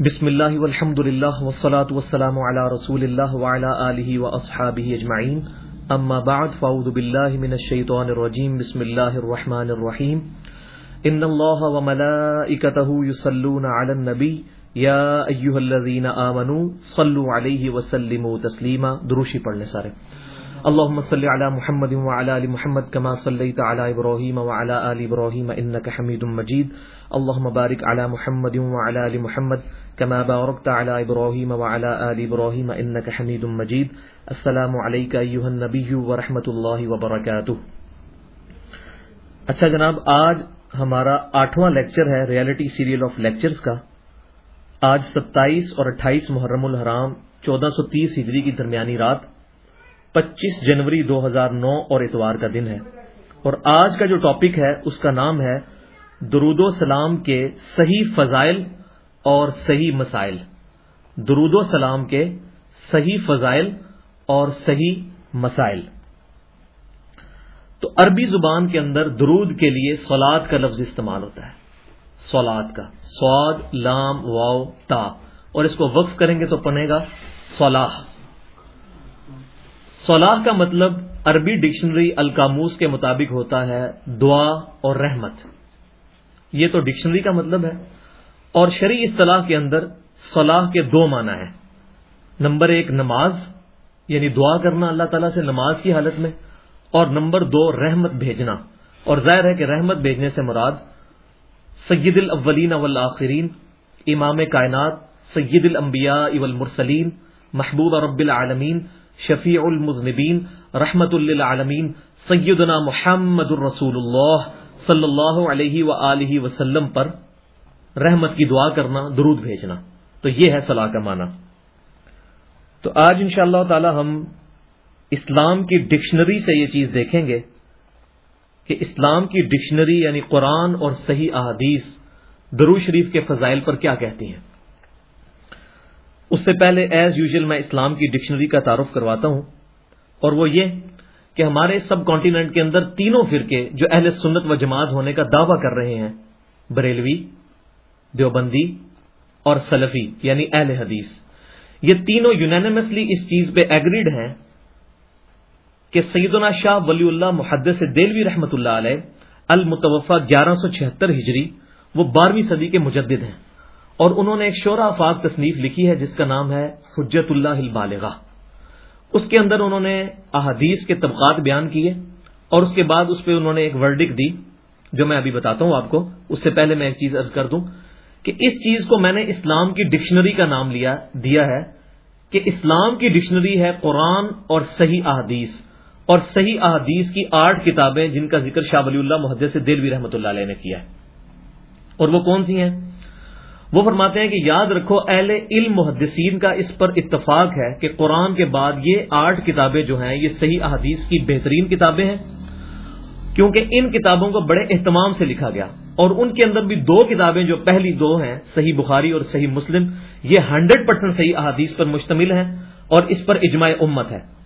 بسم اللہ والحمد للہ والصلاة والسلام علی رسول اللہ وعلی آلہ واصحابہ اجمعین. اما بعد، فاعوذ باللہ من الشیطان الرجیم، بسم اللہ الرحمن الرحیم. ان اللہ وملائکتہ یصلون علی النبی. یا ایہا الذین آمنوا صلوا علیہ وسلموا تسلیما. دروشی پڑھنے سارے. اللهم صل على محمد وعلى ال محمد كما صليت على ابراهيم وعلى ال ابراهيم انك حميد مجيد. اللهم بارك على محمد وعلى ال محمد كما باركت على ابراهيم وعلى ال ابراهيم انك حميد مجيد. السلام عليك ايها النبي ورحمه الله وبركاته. اچھا جناب، آج ہمارا آٹھواں لیکچر ہے ریالٹی سیریل آف لیکچرز کا. آج ستائیس اور اٹھائیس محرم الحرام، چودہ سو تیس ہجری کی درمیانی رات پچیس جنوری دو ہزار نو اور اتوار کا دن ہے۔ اور آج کا جو ٹاپک ہے، اس کا نام ہے درود و سلام کے صحیح فضائل اور صحیح مسائل۔ درود و سلام کے صحیح فضائل اور صحیح مسائل۔ تو عربی زبان کے اندر درود کے لیے سولاد کا لفظ استعمال ہوتا ہے۔ سولاد کا۔ سواد لام واؤ تا۔ اور اس کو وقف کریں گے تو پنے گا سولاح صلاح کا مطلب عربی ڈکشنری الکاموس کے مطابق ہوتا ہے دعا اور رحمت۔ یہ تو ڈکشنری کا مطلب ہے۔ اور شرعی اصطلاح کے اندر صلاح کے دو معنی ہیں۔ نمبر ایک نماز یعنی دعا کرنا اللہ تعالیٰ سے نماز کی حالت میں۔ اور نمبر دو رحمت بھیجنا۔ اور ظاہر ہے کہ رحمت بھیجنے سے مراد سید الاولین والآخرین، امام کائنات سید الانبیاء والمرسلین، محبوب رب العالمین شفیع المذنبین، رحمت للعالمین، سیدنا محمد الرسول اللہ صلی اللہ علیہ و وسلم پر رحمت کی دعا کرنا، درود بھیجنا۔ تو یہ ہے صلاح کا معنی۔ تو آج ان اللہ تعالی ہم اسلام کی ڈکشنری سے یہ چیز دیکھیں گے کہ اسلام کی ڈکشنری یعنی قرآن اور صحیح احادیث درو شریف کے فضائل پر کیا کہتی ہیں۔ اس سے پہلے ایز یوزل میں اسلام کی ڈکشنری کا تعارف کرواتا ہوں اور وہ یہ کہ ہمارے سب کانٹیننٹ کے اندر تینوں فرقے جو اہل سنت و جماعت ہونے کا دعویٰ کر رہے ہیں، بریلوی، دیوبندی اور سلفی یعنی اہل حدیث۔ یہ تینوں یونینمسلی اس چیز پہ ایگریڈ ہیں کہ سیدنا شاہ ولی اللہ محدث دلوی رحمۃ اللہ علیہ المتوفہ گیارہ سو چھہتر ہجری، وہ بارہویں صدی کے مجدد ہیں۔ اور انہوں نے ایک شعرا افاق تصنیف لکھی ہے جس کا نام ہے حجت اللہ البالغہ۔ اس کے اندر انہوں نے احادیث کے طبقات بیان کیے اور اس کے بعد اس پہ انہوں نے ایک ورڈک دی، جو میں ابھی بتاتا ہوں آپ کو۔ اس سے پہلے میں ایک چیز ارض کر دوں کہ اس چیز کو میں نے اسلام کی ڈکشنری کا نام لیا، دیا ہے کہ اسلام کی ڈکشنری ہے قرآن اور صحیح احادیث۔ اور صحیح احادیث کی آٹھ کتابیں جن کا ذکر شاہ ولی اللہ محدث دلوی رحمۃ اللہ علیہ نے کیا ہے۔ اور وہ کون سی ہیں؟ وہ فرماتے ہیں کہ یاد رکھو، اہل علم محدثین کا اس پر اتفاق ہے کہ قرآن کے بعد یہ آٹھ کتابیں جو ہیں، یہ صحیح احادیث کی بہترین کتابیں ہیں، کیونکہ ان کتابوں کو بڑے اہتمام سے لکھا گیا۔ اور ان کے اندر بھی دو کتابیں جو پہلی دو ہیں، صحیح بخاری اور صحیح مسلم، یہ ہنڈریڈ پرسینٹ صحیح احادیث پر مشتمل ہیں اور اس پر اجماع امت ہے۔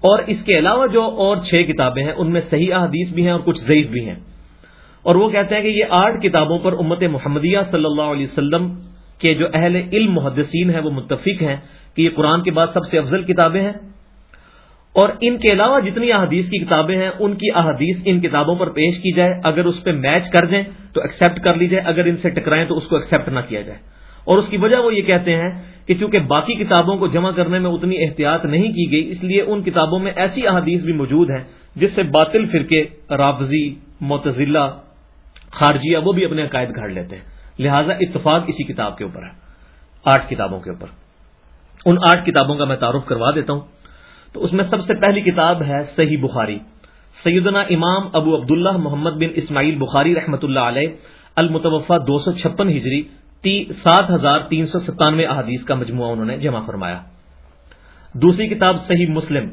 اور اس کے علاوہ جو اور چھ کتابیں ہیں، ان میں صحیح احادیث بھی ہیں اور کچھ ضعیف بھی ہیں۔ اور وہ کہتے ہیں کہ یہ آٹھ کتابوں پر امت محمدیہ صلی اللہ علیہ وسلم کے جو اہل علم محدثین ہیں وہ متفق ہیں کہ یہ قرآن کے بعد سب سے افضل کتابیں ہیں۔ اور ان کے علاوہ جتنی احادیث کی کتابیں ہیں، ان کی احادیث ان کتابوں پر پیش کی جائے۔ اگر اس پہ میچ کر دیں تو ایکسیپٹ کر لی جائے۔ اگر ان سے ٹکرائیں تو اس کو ایکسیپٹ نہ کیا جائے۔ اور اس کی وجہ وہ یہ کہتے ہیں کہ چونکہ باقی کتابوں کو جمع کرنے میں اتنی احتیاط نہیں کی گئی، اس لیے ان کتابوں میں ایسی احادیث بھی موجود ہیں جس سے باطل فرقے، رابضی متضلہ خارجیہ وہ بھی اپنے عقائد گھڑ لیتے ہیں۔ لہٰذا اتفاق اسی کتاب کے اوپر ہے، آٹھ کتابوں کے اوپر۔ ان آٹھ کتابوں کا میں تعارف کروا دیتا ہوں۔ تو اس میں سب سے پہلی کتاب ہے صحیح بخاری۔ سیدنا امام ابو عبداللہ محمد بن اسماعیل بخاری رحمۃ اللہ علیہ المتوفہ دو سو چھپن ہجری سات ہزار تین سو ستانوے احادیث کا مجموعہ انہوں نے جمع فرمایا۔ دوسری کتاب صحیح مسلم،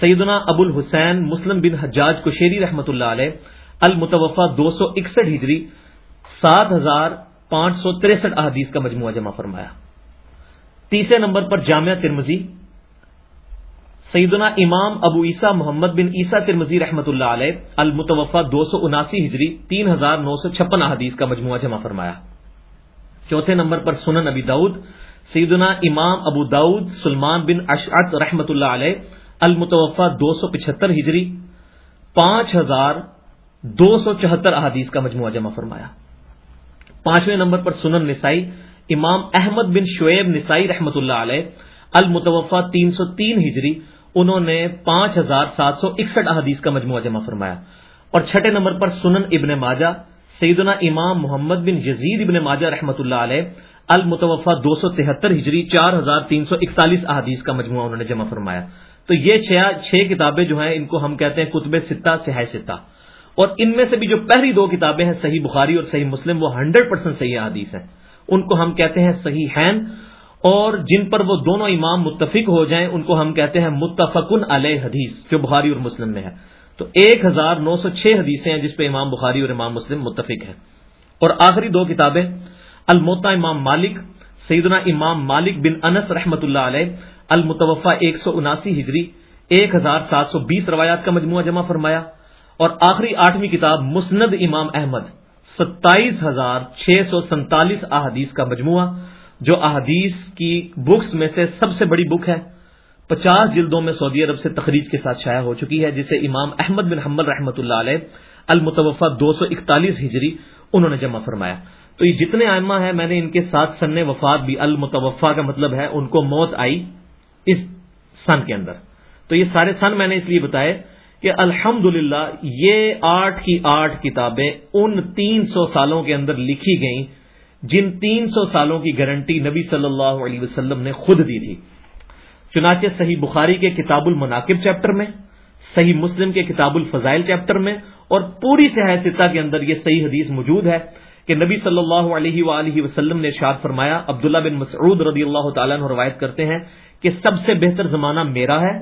سیدنا ابو الحسین مسلم بن حجاج کشیری رحمۃ اللہ علیہ المتوفہ دو سو اکسٹھ ہجری سات ہزار پانچ سو تریسٹھ احادیث کا مجموعہ جمع فرمایا۔ تیسرے نمبر پر جامعہ ترمزی سیدنا امام ابو عیسیٰ محمد بن عیسیٰ ترمزی رحمۃ اللہ علیہ المتوفہ دو سو اناسی ہجری تین ہزار نو سو چھپن احادیث کا مجموعہ جمع فرمایا۔ چوتھے نمبر پر سنن ابی داود سیدنا امام ابو داود سلمان بن اشعت رحمت اللہ علیہ المتوفا دو سو پچہتر ہجری۔ پانچ ہزار دو سو چوہتر احادیث کا مجموعہ جمع فرمایا۔ پانچویں نمبر پر سنن نسائی، امام احمد بن شعیب نسائی رحمت اللہ علیہ المتوفا تین سو تین ہجری، انہوں نے پانچ ہزار سات سو اکسٹھ احادیث کا مجموعہ جمع فرمایا۔ اور چھٹے نمبر پر سنن ابن ماجہ، سیدنا امام محمد بن یزید ابن ماجہ رحمۃ اللہ علیہ المتوفا دو سو تہتر ہجری، چار ہزار تین سو اکتالیس احادیث کا مجموعہ انہوں نے جمع فرمایا۔ تو یہ چھ کتابیں جو ہیں، ان کو ہم کہتے ہیں کتب ستہ سہ ستہ اور ان میں سے بھی جو پہلی دو کتابیں ہیں، صحیح بخاری اور صحیح مسلم، وہ ہنڈریڈ پرسینٹ صحیح حدیث ہیں۔ ان کو ہم کہتے ہیں صحیح ہین اور جن پر وہ دونوں امام متفق ہو جائیں، ان کو ہم کہتے ہیں متفقن علیہ حدیث، جو بخاری اور مسلم میں ہے۔ تو ایک ہزار نو سو چھ حدیثیں ہیں جس پہ امام بخاری اور امام مسلم متفق ہیں۔ اور آخری دو کتابیں الموتا امام مالک، سیدنا امام مالک بن انس رحمت اللہ علیہ المتوفا ایک سو اناسی ہجری، ایک ہزار سات سو بیس روایات کا مجموعہ جمع فرمایا۔ اور آخری آٹھویں کتاب مسند امام احمد، ستائیس ہزار چھ سو سینتالیس احادیث کا مجموعہ، جو احادیث کی بکس میں سے سب سے بڑی بک ہے۔ پچاس جلدوں میں سعودی عرب سے تخریج کے ساتھ شائع ہو چکی ہے، جسے امام احمد بن حمل رحمۃ اللہ علیہ المتوفا دو سو اکتالیس ہجری، انہوں نے جمع فرمایا۔ تو یہ جتنے آئمہ ہیں، میں نے ان کے ساتھ سن وفات بھی المتوفا کا مطلب ہے، ان کو موت آئی اس سن کے اندر۔ تو یہ سارے سن میں نے اس لیے بتائے کہ الحمد یہ آٹھ کی آٹھ کتابیں ان تین سو سالوں کے اندر لکھی گئیں جن تین سو سالوں کی گارنٹی نبی صلی اللہ علیہ وسلم نے خود دی تھی۔ چنانچہ صحیح بخاری کے کتاب المناقب چیپٹر میں، صحیح مسلم کے کتاب الفضائل چیپٹر میں اور پوری سہستہ کے اندر یہ صحیح حدیث موجود ہے کہ نبی صلی اللہ علیہ وآلہ وسلم نے شاد فرمایا، عبداللہ بن مسعود رضی اللہ تعالیٰ نے روایت کرتے ہیں کہ سب سے بہتر زمانہ میرا ہے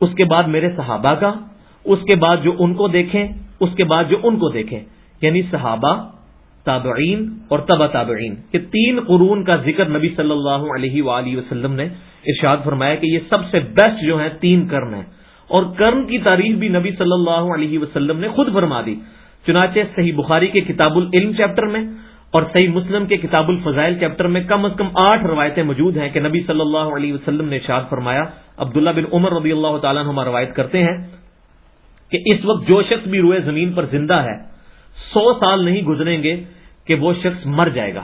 اس کے بعد میرے صحابہ کا، اس کے بعد جو ان کو دیکھیں، اس کے بعد جو ان کو دیکھیں۔ یعنی صحابہ، تابعین اور تبا تابعین۔ کہ تین قرون کا ذکر نبی صلی اللہ علیہ وآلہ وسلم نے ارشاد فرمایا کہ یہ سب سے بیسٹ جو ہیں، تین کرن ہیں۔ اور کرن کی تعریف بھی نبی صلی اللہ علیہ وسلم نے خود فرما دی۔ چنانچہ صحیح بخاری کے کتاب العلم چیپٹر میں اور صحیح مسلم کے کتاب الفضائل چیپٹر میں کم از کم آٹھ روایتیں موجود ہیں کہ نبی صلی اللہ علیہ وسلم نے شاد فرمایا، عبداللہ بن عمر رضی اللہ تعالیٰ نما روایت کرتے ہیں کہ اس وقت جو شخص بھی روئے زمین پر زندہ ہے، سو سال نہیں گزریں گے کہ وہ شخص مر جائے گا۔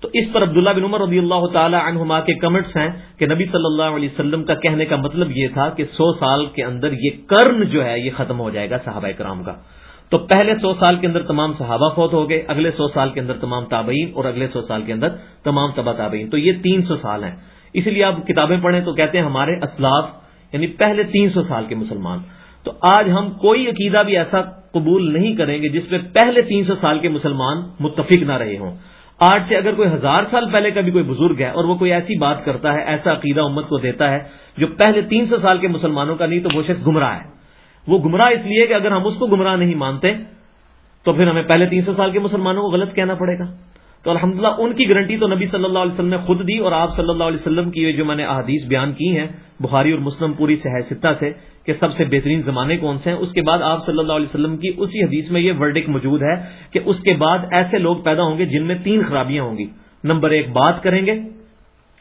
تو اس پر عبداللہ بن عمر رضی اللہ تعالی عنہما کے کمنٹس ہیں کہ نبی صلی اللہ علیہ وسلم کا کہنے کا مطلب یہ تھا کہ سو سال کے اندر یہ کرن جو ہے، یہ ختم ہو جائے گا صحابہ کرام کا۔ تو پہلے سو سال کے اندر تمام صحابہ فوت ہو گئے، اگلے سو سال کے اندر تمام تابعین اور اگلے سو سال کے اندر تمام تبا تابعین۔ تو یہ تین سو سال ہیں۔ اسی لیے آپ کتابیں پڑھیں تو کہتے ہیں ہمارے اسلاف یعنی پہلے تین سو سال کے مسلمان۔ تو آج ہم کوئی عقیدہ بھی ایسا قبول نہیں کریں گے جس پہ پہلے تین سو سال کے مسلمان متفق نہ رہے ہوں۔ آج سے اگر کوئی ہزار سال پہلے کا بھی کوئی بزرگ ہے اور وہ کوئی ایسی بات کرتا ہے، ایسا عقیدہ امت کو دیتا ہے جو پہلے تین سو سال کے مسلمانوں کا نہیں، تو وہ شخص گمراہ ہے۔ وہ گمراہ اس لیے کہ اگر ہم اس کو گمراہ نہیں مانتے، تو پھر ہمیں پہلے تین سو سال کے مسلمانوں کو غلط کہنا پڑے گا۔ تو الحمدللہ ان کی گارنٹی تو نبی صلی اللہ علیہ وسلم نے خود دی اور آپ صلی اللہ علیہ وسلم کی جو میں نے احادیث بیان کی ہیں، بخاری اور مسلم پوری سہستہ سے کہ سب سے بہترین زمانے کون سے ہیں، اس کے بعد آپ صلی اللہ علیہ وسلم کی اسی حدیث میں یہ ورڈک موجود ہے کہ اس کے بعد ایسے لوگ پیدا ہوں گے جن میں تین خرابیاں ہوں گی۔ نمبر ایک، بات کریں گے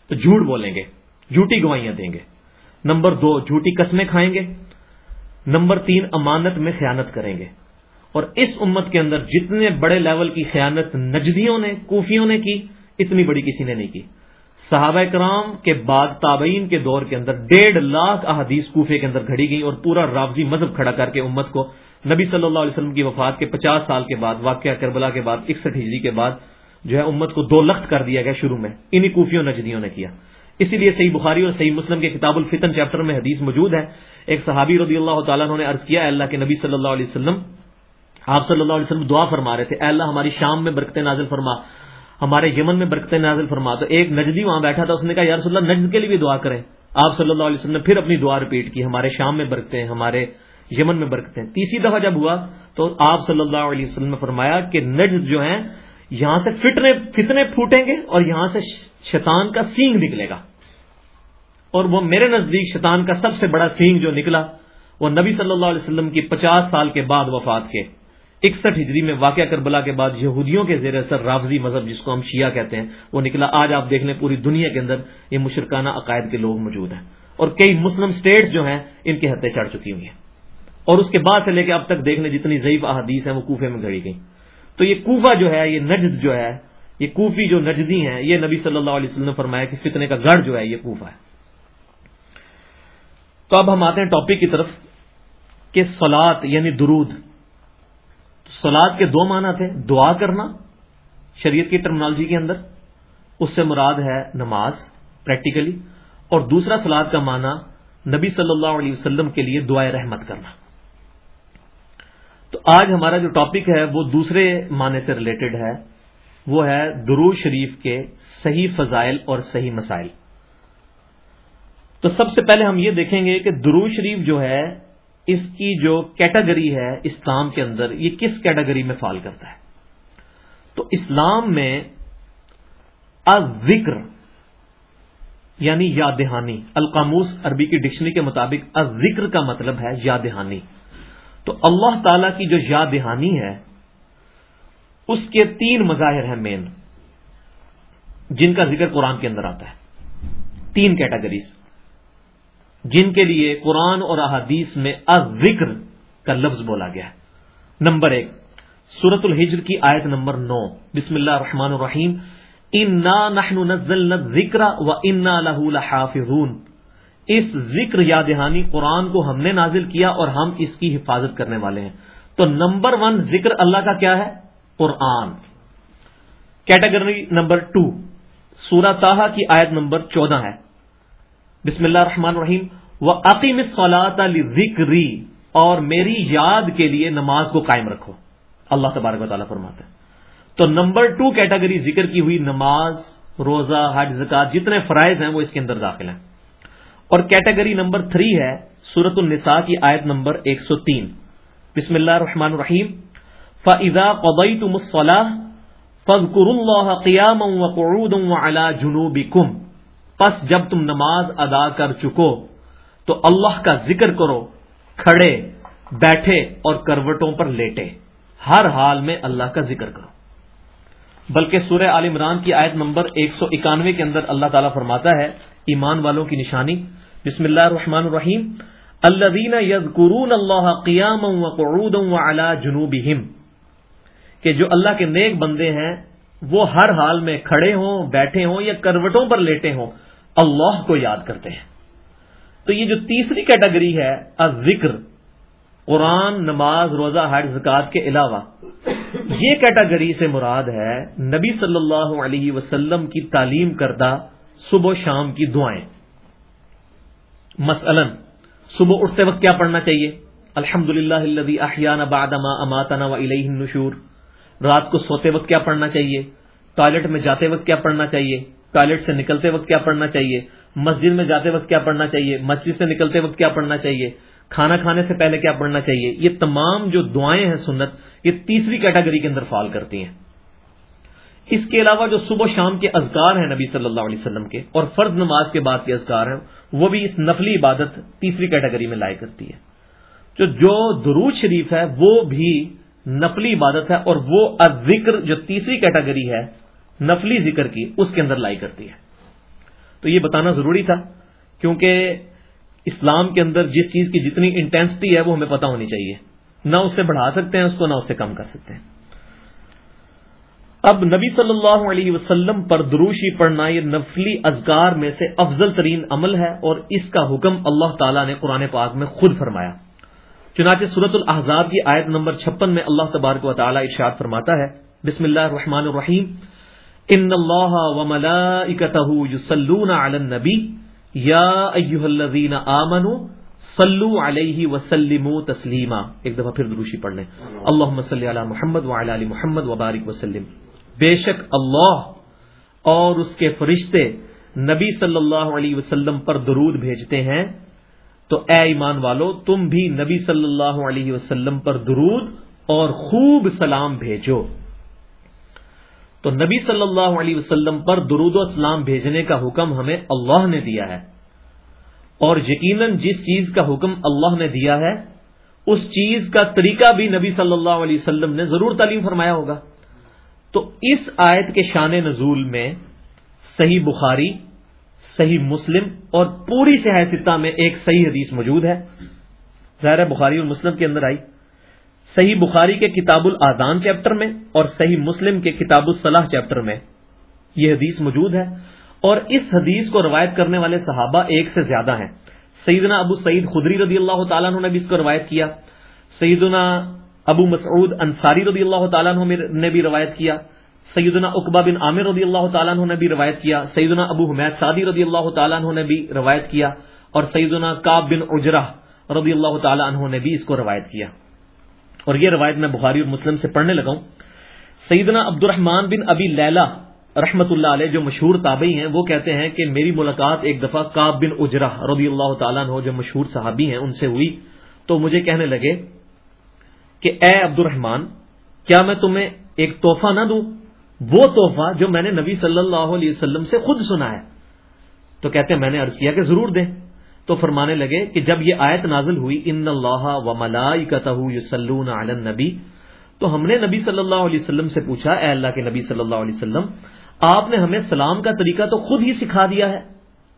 تو جھوٹ بولیں گے، جھوٹی گوائیاں دیں گے۔ نمبر دو، جھوٹی قسمیں کھائیں گے۔ نمبر تین، امانت میں خیانت کریں گے۔ اور اس امت کے اندر جتنے بڑے لیول کی خیانت نجدیوں نے، کوفیوں نے کی، اتنی بڑی کسی نے نہیں کی۔ صحابہ کرام کے بعد تابعین کے دور کے اندر ڈیڑھ لاکھ احادیث کوفے کے اندر گھڑی گئی اور پورا رافضی مذہب کھڑا کر کے امت کو نبی صلی اللہ علیہ وسلم کی وفات کے پچاس سال کے بعد، واقعہ کربلا کے بعد، اکسٹھ ہجری کے بعد جو ہے امت کو دو لخت کر دیا گیا شروع میں۔ انہی کوفیوں نجدیوں نے کیا۔ اسی لیے صحیح بخاری اور صحیح مسلم کے کتاب الفتن چیپٹر میں حدیث موجود ہے۔ ایک صحابی رضی اللہ تعالیٰ نے عرض کیا اللہ کے نبی صلی اللہ علیہ وسلم، آپ صلی اللہ علیہ وسلم دعا فرما رہے تھے، اے اللہ ہماری شام میں برکت نازل فرما، ہمارے یمن میں برکت نازل فرما۔ تو ایک نجدی وہاں بیٹھا تھا، اس نے کہا، یا رسول اللہ، نجد کے لیے بھی دعا کریں۔ آپ صلی اللہ علیہ وسلم نے پھر اپنی دعا رپیٹ کی، ہمارے شام میں برکتیں، ہمارے یمن میں برکتیں۔ تیسری دفعہ جب ہوا تو آپ صلی اللہ علیہ وسلم نے فرمایا کہ نجد جو ہیں یہاں سے فٹنے فتنے پھوٹیں گے اور یہاں سے شیطان کا سینگ نکلے گا۔ اور وہ میرے نزدیک شیطان کا سب سے بڑا سینگ جو نکلا، وہ نبی صلی اللہ علیہ وسلم کی پچاس سال کے بعد وفات کے، اکسٹھ ہجری میں واقعہ کربلا کے بعد یہودیوں کے زیر اثر رافضی مذہب جس کو ہم شیعہ کہتے ہیں، وہ نکلا۔ آج آپ دیکھ لیں پوری دنیا کے اندر یہ مشرکانہ عقائد کے لوگ موجود ہیں۔ اور کئی مسلم سٹیٹس جو ہیں، ان کے ہتھے چڑھ چکی ہوئی ہیں۔ اور اس کے بعد سے لے کے اب تک دیکھنے جتنی ضعیف احادیث ہیں، وہ کوفے میں گھڑی گئی تو یہ کوفہ جو ہے، یہ نجد جو ہے، یہ کوفی جو نجدی ہیں، یہ نبی صلی اللہ علیہ وسلم نے فرمایا کہ فتنے کا گڑھ جو ہے، یہ کوفہ ہے۔ تو اب ہم آتے ہیں ٹاپک کی طرف کہ سلاد یعنی درود۔ سلاد کے دو معنی تھے، دعا کرنا شریعت کی ٹرمنالوجی کے اندر، اس سے مراد ہے نماز پریکٹیکلی اور دوسرا سلاد کا معنی نبی صلی اللہ علیہ وسلم کے لیے دعائیں رحمت کرنا۔ تو آج ہمارا جو ٹاپک ہے وہ دوسرے معنی سے ریلیٹڈ ہے۔ وہ ہے درو شریف کے صحیح فضائل اور صحیح مسائل۔ تو سب سے پہلے ہم یہ دیکھیں گے کہ درو شریف جو ہے، اس کی جو کیٹاگری ہے اسلام کے اندر، یہ کس کیٹاگری میں فال کرتا ہے؟ تو اسلام میں ذکر یعنی یاد دہانی القاموس عربی کی ڈکشنری کے مطابق ذکر کا مطلب ہے یاد دہانی تو اللہ تعالی کی جو یاد دہانی ہے، اس کے تین مظاہر ہیں مین جن کا ذکر قرآن کے اندر آتا ہے۔ تین کیٹاگریز جن کے لیے قرآن اور احادیث میں ذکر کا لفظ بولا گیا ہے۔ نمبر ایک سورت الحجر کی آیت نمبر نو۔ بسم اللہ الرحمن الرحیم۔ ذکر و انا لحافظون۔ اس ذکر یا دہانی قرآن کو ہم نے نازل کیا اور ہم اس کی حفاظت کرنے والے ہیں۔ تو نمبر ون ذکر اللہ کا کیا ہے؟ قرآن۔ Category number two. سورہ تاہا کی آیت نمبر چودہ ہے۔ بسم اللہ الرحمن الرحیم۔ وہ عقیم علی ذکری اور میری یاد کے لیے نماز کو قائم رکھو۔ اللہ تبارک و تعالیٰ فرماتا ہے تو نمبر ٹو کیٹیگری ذکر کی ہوئی نماز، روزہ، حج زکات جتنے فرائض ہیں وہ اس کے اندر داخل ہیں۔ اور کیٹیگری نمبر تھری ہے سورت النساء کی آیت نمبر ایک سو تین۔ بسم اللہ الرحمن الرحیم۔ فضا قبئی تم فض اللہ قیام جنوب کم پس جب تم نماز ادا کر چکو، تو اللہ کا ذکر کرو، کھڑے، بیٹھے اور کروٹوں پر لیٹے۔ ہر حال میں اللہ کا ذکر کرو۔ بلکہ سورہ عال عمران کی آیت نمبر ایک سو اکانوے کے اندر اللہ تعالیٰ فرماتا ہے، ایمان والوں کی نشانی۔ بسم اللہ الرحمن الرحیم. اللہ یز قرون اللہ قیام کہ جو اللہ کے نیک بندے ہیں، وہ ہر حال میں کھڑے ہوں، بیٹھے ہوں یا کروٹوں پر لیٹے ہوں، اللہ کو یاد کرتے ہیں. تو یہ جو تیسری کیٹیگری ہے ذکر قرآن، نماز، روزہ، حج زکات کے علاوہ، یہ کیٹیگری سے مراد ہے نبی صلی اللہ علیہ وسلم کی تعلیم کردہ صبح و شام کی دعائیں. مثلا صبح اٹھتے وقت کیا پڑھنا چاہیے؟ الحمد للہ بادما اماتنا و نشور رات کو سوتے وقت کیا پڑھنا چاہیے؟ ٹوائلٹ میں جاتے وقت کیا پڑھنا چاہیے؟ ٹوائلٹ سے نکلتے وقت کیا پڑھنا چاہیے؟ مسجد میں جاتے وقت کیا پڑھنا چاہیے؟ مسجد سے نکلتے وقت کیا پڑھنا چاہیے؟ کھانا کھانے سے پہلے کیا پڑھنا چاہیے؟ یہ تمام جو دعائیں ہیں سنت، یہ تیسری کیٹیگری کے اندر فال کرتی ہیں۔ اس کے علاوہ جو صبح شام کے اذکار ہیں نبی صلی اللہ علیہ وسلم کے اور فرض نماز کے بعد کے اذکار ہیں، وہ بھی اس نفلی عبادت تیسری کیٹیگری میں لائے کرتی ہے۔ جو جو درود شریف ہے، وہ بھی نفلی عبادت ہے اور وہ ذکر جو تیسری کیٹیگری ہے، نفلی ذکر کی، اس کے اندر لائی کرتی ہے۔ تو یہ بتانا ضروری تھا، کیونکہ اسلام کے اندر جس چیز کی جتنی انٹینسٹی ہے، وہ ہمیں پتہ ہونی چاہیے۔ نہ اس سے بڑھا سکتے ہیں، اس کو نہ اس سے کم کر سکتے ہیں۔ اب نبی صلی اللہ علیہ وسلم پر دروشی پڑھنا یہ نفلی ازگار میں سے افضل ترین عمل ہے اور اس کا حکم اللہ تعالیٰ نے قرآن پاک میں خود فرمایا۔ چنانچہ صورت الحضاب کی آیت نمبر چھپن میں اللہ تبارک و تعالیٰ ارشاد فرماتا ہے۔ بسم اللہ الرحمن الرحیم۔ ان اللہ و یسلون علی النبی۔ یا ایها الذین آمنوا صلو علیہ وسلم تسلیما۔ ایک دفعہ پھر دروشی پڑھ لیں۔ اللہم صلی علی محمد وعلی علی محمد وبارک وسلم۔ بے شک اللہ اور اس کے فرشتے نبی صلی اللہ علیہ وسلم پر درود بھیجتے ہیں، تو اے ایمان والو، تم بھی نبی صلی اللہ علیہ وسلم پر درود اور خوب سلام بھیجو۔ تو نبی صلی اللہ علیہ وسلم پر درود و اسلام بھیجنے کا حکم ہمیں اللہ نے دیا ہے۔ اور یقیناً جس چیز کا حکم اللہ نے دیا ہے، اس چیز کا طریقہ بھی نبی صلی اللہ علیہ وسلم نے ضرور تعلیم فرمایا ہوگا۔ تو اس آیت کے شان نزول میں صحیح بخاری، صحیح مسلم اور پوری سیاستہ میں ایک صحیح حدیث موجود ہے۔ ظاہر بخاری اور مسلم کے اندر آئی۔ صحیح بخاری کے کتاب الادان چیپٹر میں اور صحیح مسلم کے کتاب الصلاح چیپٹر میں یہ حدیث موجود ہے۔ اور اس حدیث کو روایت کرنے والے صحابہ ایک سے زیادہ ہیں۔ سیدنا ابو سعید خدری رضی اللہ تعالیٰ نے بھی اس کو روایت کیا۔ سیدنا ابو مسعود انصاری رضی اللہ تعالیٰ نے بھی روایت کیا، سیدنا اقبا بن عامر رضی اللہ تعالیٰ نے بھی روایت کیا، سیدنا ابو حمید سعدی رضی اللہ تعالیٰ نے بھی روایت کیا، اور سیدنا کاب بن اجرا رضی اللہ تعالیٰ عنہ نے بھی اس کو روایت کیا۔ اور یہ روایت میں بخاری اور مسلم سے پڑھنے لگا ہوں۔ سیدنا عبد الرحمان بن ابی لیلا رحمت اللہ علیہ جو مشہور تابعی ہیں، وہ کہتے ہیں کہ میری ملاقات ایک دفعہ کاب بن اجرا رضی اللہ تعالیٰ عنہ جو مشہور صحابی ہیں، ان سے ہوئی۔ تو مجھے کہنے لگے کہ اے عبد الرحمان کیا میں تمہیں ایک تحفہ نہ دوں؟ وہ تحفہ جو میں نے نبی صلی اللہ علیہ وسلم سے خود سنا ہے۔ تو کہتے ہیں، میں نے عرض کیا کہ ضرور دیں۔ تو فرمانے لگے کہ جب یہ آیت نازل ہوئی، ان اللہ و ملائی یسلون علی النبی، تو ہم نے نبی صلی اللہ علیہ وسلم سے پوچھا، اے اللہ کے نبی صلی اللہ علیہ وسلم، آپ نے ہمیں سلام کا طریقہ تو خود ہی سکھا دیا ہے۔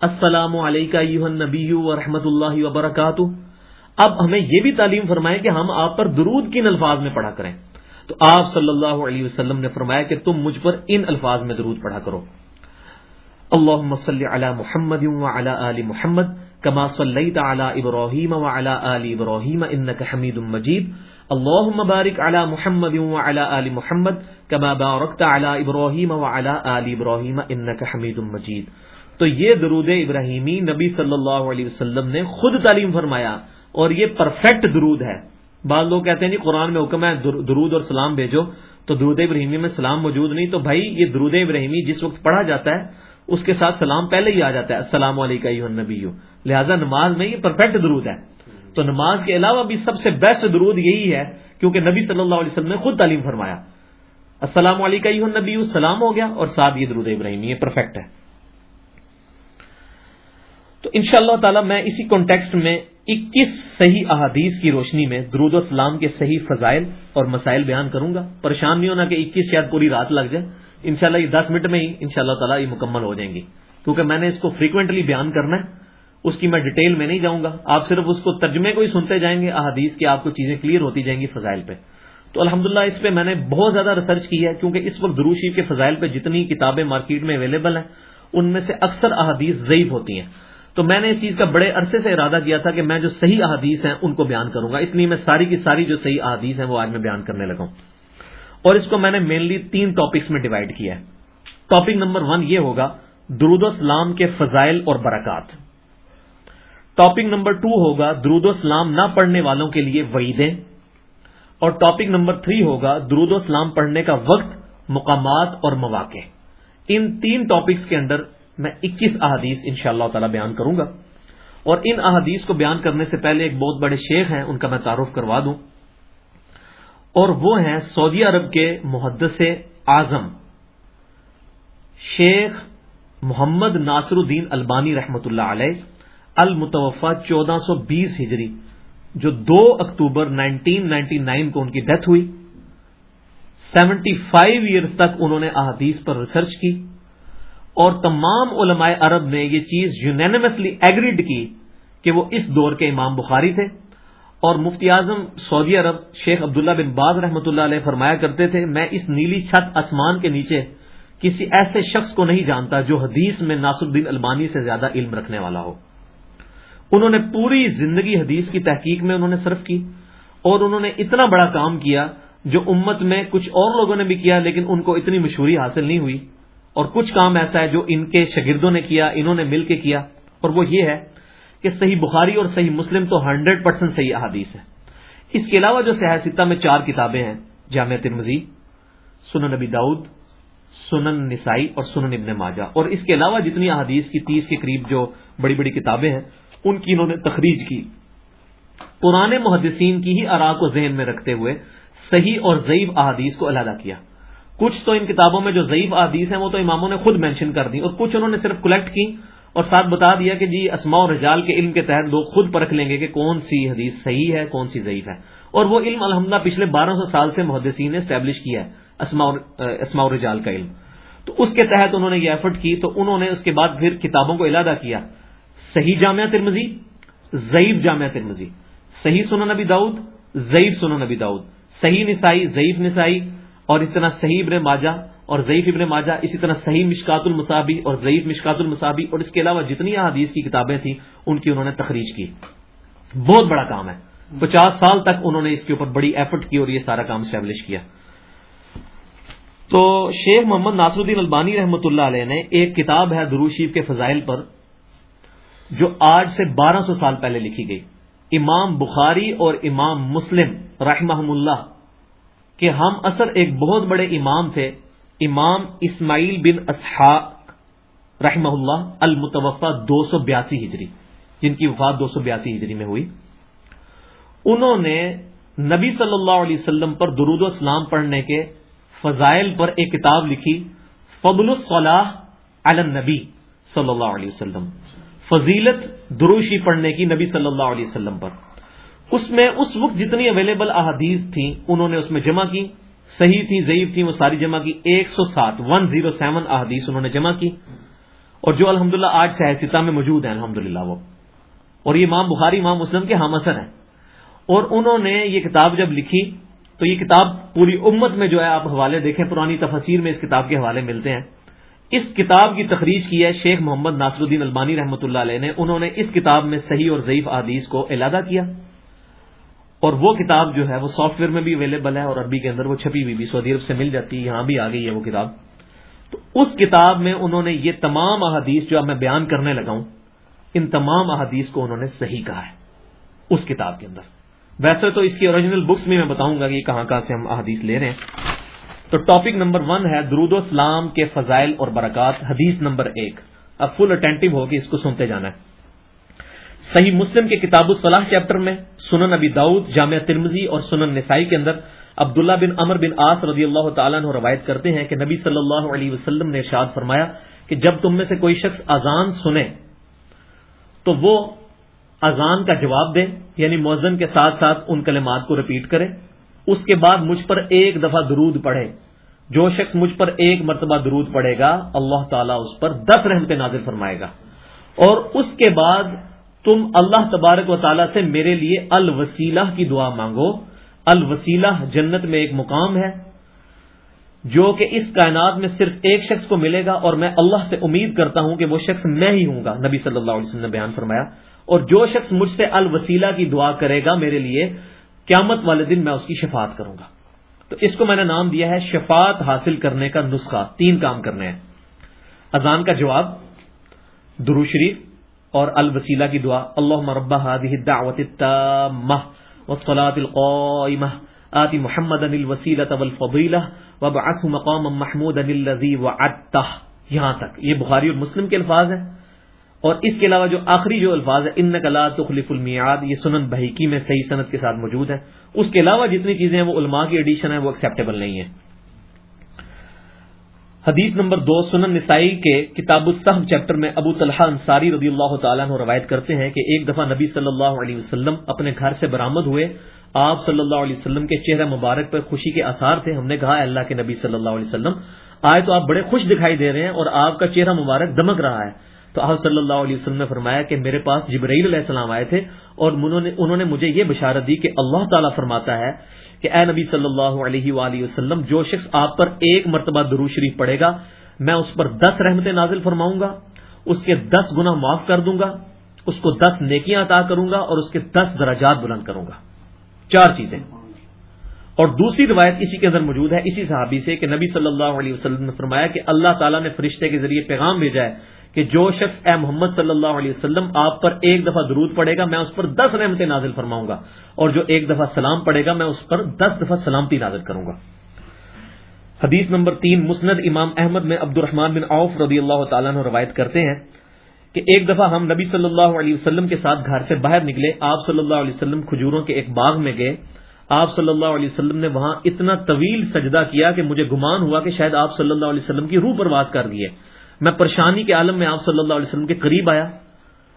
السلام علیکم نبی و رحمۃ اللہ وبرکاتہ اب ہمیں یہ بھی تعلیم فرمائے کہ ہم آپ پر درود کن الفاظ میں پڑھا کریں۔ تو آپ صلی اللہ علیہ وسلم نے فرمایا کہ تم مجھ پر ان الفاظ میں درود پڑھا کرو۔ اللہ صلی علی محمد وعلی آل محمد کما صلیت علی ابراہیم وعلی آل ابراہیم انک حمید مجید۔ اللہم بارک علی محمد وعلی آل محمد کما بارکت علی ابراہیم وعلی آل ابراہیم انک حمید مجید۔ تو یہ درود ابراہیمی نبی صلی اللہ علیہ وسلم نے خود تعلیم فرمایا۔ اور یہ پرفیکٹ درود ہے۔ بعض لوگ کہتے ہیں جی قرآن میں حکم ہے درود اور سلام بھیجو۔ تو درود ابراہیمی میں سلام موجود نہیں، تو بھائی یہ درود ابراہیمی جس وقت پڑھا جاتا ہے، اس کے ساتھ سلام پہلے ہی آ جاتا ہے۔ السلام علیکم نبی لہٰذا نماز میں یہ پرفیکٹ درود ہے۔ تو نماز کے علاوہ بھی سب سے بیسٹ درود یہی ہے، کیونکہ نبی صلی اللہ علیہ وسلم نے خود تعلیم فرمایا۔ السلام علیکم نبی سلام ہو گیا اور ساتھ یہ درود ابراہیمی، یہ پرفیکٹ ہے۔ تو ان شاء اللہ تعالی میں اسی کانٹیکسٹ میں اکیس صحیح احادیث کی روشنی میں درود السلام کے صحیح فضائل اور مسائل بیان کروں گا۔ پریشان نہیں ہونا کہ اکیس شاید پوری رات لگ جائے۔ انشاءاللہ یہ دس منٹ میں ہی ان شاء اللہ تعالیٰ یہ مکمل ہو جائیں گی۔ کیونکہ میں نے اس کو فریکوینٹلی بیان کرنا ہے۔ اس کی میں ڈیٹیل میں نہیں جاؤں گا۔ آپ صرف اس کو ترجمے کو ہی سنتے جائیں گے، احادیث کی آپ کو چیزیں کلیئر ہوتی جائیں گی فضائل پہ۔ تو الحمدللہ اس پہ میں نے بہت زیادہ ریسرچ کی ہے، کیونکہ اس وقت دروشی کے فضائل پہ جتنی کتابیں مارکیٹ میں اویلیبل ہیں، ان میں سے اکثر احادیث ضعیف ہوتی ہیں۔ تو میں نے اس چیز کا بڑے عرصے سے ارادہ کیا تھا کہ میں جو صحیح احادیث ہیں ان کو بیان کروں گا۔ اس لیے میں ساری کی ساری جو صحیح احادیث ہیں وہ آج میں بیان کرنے لگا ہوں۔ اور اس کو میں نے مینلی تین ٹاپکس میں ڈیوائڈ کیا ہے۔ ٹاپک نمبر ون یہ ہوگا، درود اسلام کے فضائل اور برکات۔ ٹاپک نمبر ٹو ہوگا، درود اسلام نہ پڑھنے والوں کے لیے وعیدیں۔ اور ٹاپک نمبر تھری ہوگا، درود اسلام پڑھنے کا وقت، مقامات اور مواقع۔ ان تین ٹاپکس کے اندر میں اکیس احادیث ان شاء اللہ تعالی بیان کروں گا۔ اور ان احادیث کو بیان کرنے سے پہلے ایک بہت بڑے شیخ ہیں، ان کا میں تعارف کروا دوں۔ اور وہ ہیں سعودی عرب کے محدث اعظم، شیخ محمد ناصر الدین البانی رحمۃ اللہ علیہ المتوفا چودہ سو بیس ہجری، جو دو اکتوبر نائنٹین نائنٹی نائن کو ان کی ڈیتھ ہوئی۔ سیونٹی فائیو ایئرس تک انہوں نے احادیث پر ریسرچ کی۔ اور تمام علماء عرب نے یہ چیز یونینمسلی ایگریڈ کی کہ وہ اس دور کے امام بخاری تھے۔ اور مفتی اعظم سعودی عرب شیخ عبداللہ بن باز رحمۃ اللہ علیہ فرمایا کرتے تھے، میں اس نیلی چھت آسمان کے نیچے کسی ایسے شخص کو نہیں جانتا جو حدیث میں ناصر الدین المانی سے زیادہ علم رکھنے والا ہو۔ انہوں نے پوری زندگی حدیث کی تحقیق میں انہوں نے صرف کی اور انہوں نے اتنا بڑا کام کیا جو امت میں کچھ اور لوگوں نے بھی کیا لیکن ان کو اتنی مشہوری حاصل نہیں ہوئی۔ اور کچھ کام ایسا ہے جو ان کے شاگردوں نے کیا، انہوں نے مل کے کیا۔ اور وہ یہ ہے کہ صحیح بخاری اور صحیح مسلم تو ہنڈریڈ پرسینٹ صحیح احادیث ہے اس کے علاوہ جو سیاستہ میں چار کتابیں ہیں، جامع ترمزی سنن نبی داؤد، سنن نسائی اور سنن ابن ماجہ۔ اور اس کے علاوہ جتنی احادیث کی تیس کے قریب جو بڑی بڑی کتابیں ہیں، ان کی انہوں نے تخریج کی۔ پرانے محدثین کی ہی ارا کو ذہن میں رکھتے ہوئے صحیح اور ضعیف احادیث کو علیحدہ کیا۔ کچھ تو ان کتابوں میں جو ضعیف احادیث ہیں وہ تو اماموں نے خود مینشن کر دی اور کچھ انہوں نے صرف کلیکٹ کی اور ساتھ بتا دیا کہ جی اسماء و رجال کے علم کے تحت لوگ خود پرکھ لیں گے کہ کون سی حدیث صحیح ہے، کون سی ضعیف ہے۔ اور وہ علم الحمدہ پچھلے بارہ سو سال سے محدثین نے اسٹیبلش کیا ہے، اسماء و رجال کا علم۔ تو اس کے تحت انہوں نے یہ ایفرٹ کی، تو انہوں نے اس کے بعد پھر کتابوں کو علادہ کیا۔ صحیح جامعہ ترمزی ضعیف جامعہ ترمزی صحیح سنن نبی داؤد، ضعیف سنن نبی داؤد۔ صحیح نسائی، ضعیف نسائی۔ اور اس طرح صحیح ابن ماجہ اور ضعیف ابن ماجہ، اسی طرح صحیح مشکات المصابی اور ضعیف مشکات المصابی اور اس کے علاوہ جتنی احادیث کی کتابیں تھیں، ان کی انہوں نے تخریج کی۔ بہت بڑا کام ہے۔ پچاس سال تک انہوں نے اس کے اوپر بڑی ایفرٹ کی اور یہ سارا کام اسٹیبلش کیا۔ تو شیخ محمد ناصر الدین البانی رحمۃ اللہ علیہ نے ایک کتاب ہے دروشیف کے فضائل پر، جو آج سے بارہ سو سال پہلے لکھی گئی۔ امام بخاری اور امام مسلم رحمہ اللہ کہ ہم اثر ایک بہت بڑے امام تھے، امام اسماعیل بن اسحاق رحمہ اللہ المتوفا دو سو بیاسی ہجری، جن کی وفات دو سو بیاسی ہجری میں ہوئی۔ انہوں نے نبی صلی اللہ علیہ وسلم پر درود و اسلام پڑھنے کے فضائل پر ایک کتاب لکھی، فضل الصلاح علی النبی صلی اللہ علیہ وسلم۔ فضیلت دروشی پڑھنے کی نبی صلی اللہ علیہ وسلم پر۔ اس میں اس وقت جتنی اویلیبل احادیث تھیں، انہوں نے اس میں جمع کی۔ صحیح تھی ضعیف تھی وہ ساری جمع کی۔ ایک سو سات ون زیرو سیون احادیث انہوں نے جمع کی۔ اور جو الحمدللہ آج سہستا میں موجود ہیں، الحمدللہ وہ۔ اور یہ امام بخاری، امام مسلم کے ہم اثر ہیں۔ اور انہوں نے یہ کتاب جب لکھی، تو یہ کتاب پوری امت میں جو ہے، آپ حوالے دیکھیں، پرانی تفسیر میں اس کتاب کے حوالے ملتے ہیں۔ اس کتاب کی تخریج کی ہے شیخ محمد ناصر الدین البانی رحمۃ اللہ علیہ نے۔ انہوں نے اس کتاب میں صحیح اور ضعیف حدیث کو علادہ کیا۔ اور وہ کتاب جو ہے وہ سافٹ ویئر میں بھی اویلیبل ہے اور عربی کے اندر وہ چھپی ہوئی بھی سعودی عرب سے مل جاتی ہے یہاں بھی آ گئی ہے وہ کتاب۔ تو اس کتاب میں انہوں نے یہ تمام احادیث جو اب میں بیان کرنے لگا ہوں، ان تمام احادیث کو انہوں نے صحیح کہا ہے، اس کتاب کے اندر۔ ویسے تو اس کی اوریجنل بکس میں میں بتاؤں گا کہ کہاں کہاں سے ہم احادیث لے رہے ہیں۔ تو ٹاپک نمبر ون ہے درود و اسلام کے فضائل اور برکات، حدیث نمبر ایک۔ اب فل اٹینٹو ہو کے اس کو سنتے جانا ہے۔ صحیح مسلم کے کتاب الصلاح چیپٹر میں سنن ابی داؤد، جامعہ ترمزی اور سنن نسائی کے اندر عبداللہ بن امر بن آس رضی اللہ تعالیٰ عنہ روایت کرتے ہیں کہ نبی صلی اللہ علیہ وسلم نے ارشاد فرمایا کہ جب تم میں سے کوئی شخص اذان سنے تو وہ اذان کا جواب دے یعنی موزن کے ساتھ ساتھ ان کلمات کو رپیٹ کرے۔ اس کے بعد مجھ پر ایک دفعہ درود پڑھے۔ جو شخص مجھ پر ایک مرتبہ درود پڑھے گا، اللہ تعالیٰ اس پر دس رحمت نازل فرمائے گا۔ اور اس کے بعد تم اللہ تبارک و تعالیٰ سے میرے لیے الوسیلہ کی دعا مانگو۔ الوسیلہ جنت میں ایک مقام ہے، جو کہ اس کائنات میں صرف ایک شخص کو ملے گا اور میں اللہ سے امید کرتا ہوں کہ وہ شخص میں ہی ہوں گا۔ نبی صلی اللہ علیہ وسلم نے بیان فرمایا۔ اور جو شخص مجھ سے الوسیلہ کی دعا کرے گا میرے لیے، قیامت والے دن میں اس کی شفاعت کروں گا۔ تو اس کو میں نے نام دیا ہے شفاعت حاصل کرنے کا نسخہ، تین کام کرنے ہیں۔ اذان کا جواب درو شریف اور الوسیلہ کی دعا اللہ مربع هذه الدعوت التامه والصلاه القائمه آتی محمد الوسیلۃ والفضیلہ وابعثه مقاما محمودا الذي وعدته یہاں تک، یہ بخاری اور مسلم کے الفاظ ہیں۔ اور اس کے علاوہ جو آخری جو الفاظ ہے ان لا تخلف المیعاد، یہ سنن بحیکی میں صحیح صنعت کے ساتھ موجود ہے اس کے علاوہ جتنی چیزیں ہیں، وہ علماء کی ایڈیشن ہے وہ ایکسیپٹیبل نہیں ہے حدیث نمبر دو، سنن نسائی کے کتاب السحم چیپٹر میں ابو طلحہ انصاری رضی اللہ تعالیٰ عنہ روایت کرتے ہیں کہ ایک دفعہ نبی صلی اللہ علیہ وسلم اپنے گھر سے برآمد ہوئے۔ آپ صلی اللہ علیہ وسلم کے چہرہ مبارک پر خوشی کے آثار تھے۔ ہم نے کہا اللہ کے نبی صلی اللہ علیہ وسلم، آئے تو آپ بڑے خوش دکھائی دے رہے ہیں اور آپ کا چہرہ مبارک دمک رہا ہے۔ تو آپ صلی اللہ علیہ وسلم نے فرمایا کہ میرے پاس جبرائیل علیہ السلام آئے تھے اور انہوں نے مجھے یہ بشارت دی کہ اللہ تعالیٰ فرماتا ہے کہ اے نبی صلی اللہ علیہ وآلہ وسلم، جو شخص آپ پر ایک مرتبہ درو شریف پڑے گا، میں اس پر دس رحمت نازل فرماؤں گا، اس کے دس گنا معاف کر دوں گا، اس کو دس نیکیاں عطا کروں گا اور اس کے دس دراجات بلند کروں گا۔ چار چیزیں۔ اور دوسری روایت اسی کے اندر موجود ہے، اسی صحابی سے کہ نبی صلی اللہ علیہ وسلم نے فرمایا کہ اللہ تعالیٰ نے فرشتے کے ذریعے پیغام بھیجا ہے کہ جو شخص اے محمد صلی اللہ علیہ وسلم آپ پر ایک دفعہ درود پڑے گا، میں اس پر دس رحمت نازل فرماؤں گا، اور جو ایک دفعہ سلام پڑے گا، میں اس پر دس دفعہ سلامتی نازل کروں گا۔ حدیث نمبر تین، مسند امام احمد میں عبد الرحمان بن عوف رضی اللہ تعالیٰ نے روایت کرتے ہیں کہ ایک دفعہ ہم نبی صلی اللہ علیہ وسلم کے ساتھ گھر سے باہر نکلے، آپ صلی اللہ علیہ وسلم کھجوروں کے ایک باغ میں گئے آپ صلی اللہ علیہ وسلم نے وہاں اتنا طویل سجدہ کیا کہ مجھے گمان ہوا کہ شاید آپ صلی اللہ علیہ وسلم کی روح پرواز کر دیے۔ میں پریشانی کے عالم میں آپ صلی اللہ علیہ وسلم کے قریب آیا،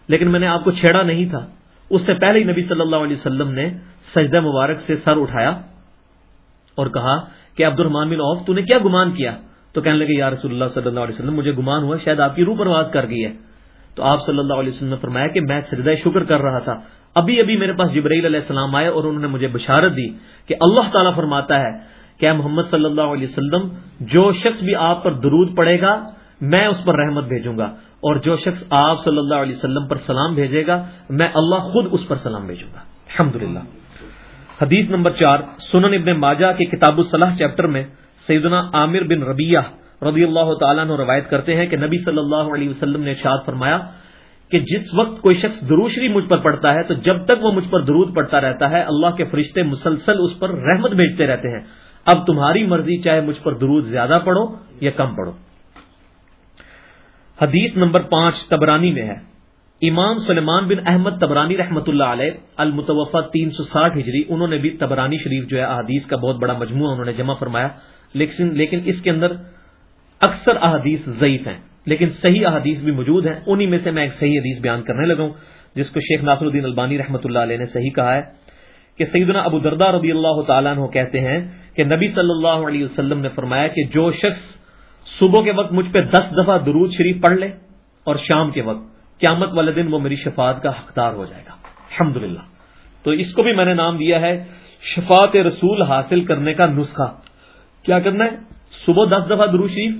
لیکن میں نے آپ کو چھیڑا نہیں تھا۔ اس سے پہلے ہی نبی صلی اللہ علیہ وسلم نے سجدہ مبارک سے سر اٹھایا اور کہا کہ عبد الرحمان بن عوف تو نے کیا گمان کیا؟ تو کہنے لگے، یا رسول اللہ صلی اللہ علیہ وسلم، مجھے گمان ہوا، شاید آپ کی روح پرواز کر گئی ہے۔ تو آپ صلی اللہ علیہ وسلم نے فرمایا کہ میں سجدہ شکر کر رہا تھا۔ ابھی ابھی میرے پاس جبرائیل علیہ السلام آئے اور انہوں نے مجھے بشارت دی کہ اللہ تعالیٰ فرماتا ہے کہ محمد صلی اللہ علیہ وسلم، جو شخص بھی آپ پر درود پڑے گا، میں اس پر رحمت بھیجوں گا، اور جو شخص آپ صلی اللہ علیہ وسلم پر سلام بھیجے گا، میں اللہ خود اس پر سلام بھیجوں گا۔ الحمد حدیث نمبر چار، سنن ابن ماجہ کے کتاب الصلاح چیپٹر میں سیدنا عامر بن ربیہ رضی اللہ تعالیٰ نے روایت کرتے ہیں کہ نبی صلی اللہ علیہ وسلم نے ارشاد فرمایا کہ جس وقت کوئی شخص دروشری مجھ پر پڑتا ہے تو جب تک وہ مجھ پر درود پڑتا رہتا ہے، اللہ کے فرشتے مسلسل اس پر رحمت بھیجتے رہتے ہیں۔ اب تمہاری مرضی چاہے مجھ پر درود زیادہ پڑھو یا کم پڑھو۔ حدیث نمبر پانچ تبرانی میں ہے۔ امام سلیمان بن احمد تبرانی رحمۃ اللہ علیہ المتوفا تین سو ساٹھ ہجری، انہوں نے بھی تبرانی شریف جو ہے، احادیث کا بہت بڑا مجموعہ انہوں نے جمع فرمایا۔ لیکن لیکن اس کے اندر اکثر احادیث ضعیف ہیں۔ لیکن صحیح احادیث بھی موجود ہیں، انہی میں سے میں ایک صحیح حدیث بیان کرنے لگا ہوں، جس کو شیخ ناصر الدین البانی رحمۃ اللہ علیہ نے صحیح کہا ہے کہ سیدنا ابو دردار رضی اللہ تعالیٰ عنہ کہتے ہیں کہ نبی صلی اللہ علیہ وسلم نے فرمایا کہ جو شخص صبح کے وقت مجھ پہ دس دفعہ درود شریف پڑھ لے اور شام کے وقت، قیامت والے دن وہ میری شفاعت کا حقدار ہو جائے گا۔ الحمد تو اس کو بھی میں نے نام دیا ہے شفاعت رسول حاصل کرنے کا نسخہ۔ کیا کرنا ہے؟ صبح دس دفعہ درود شریف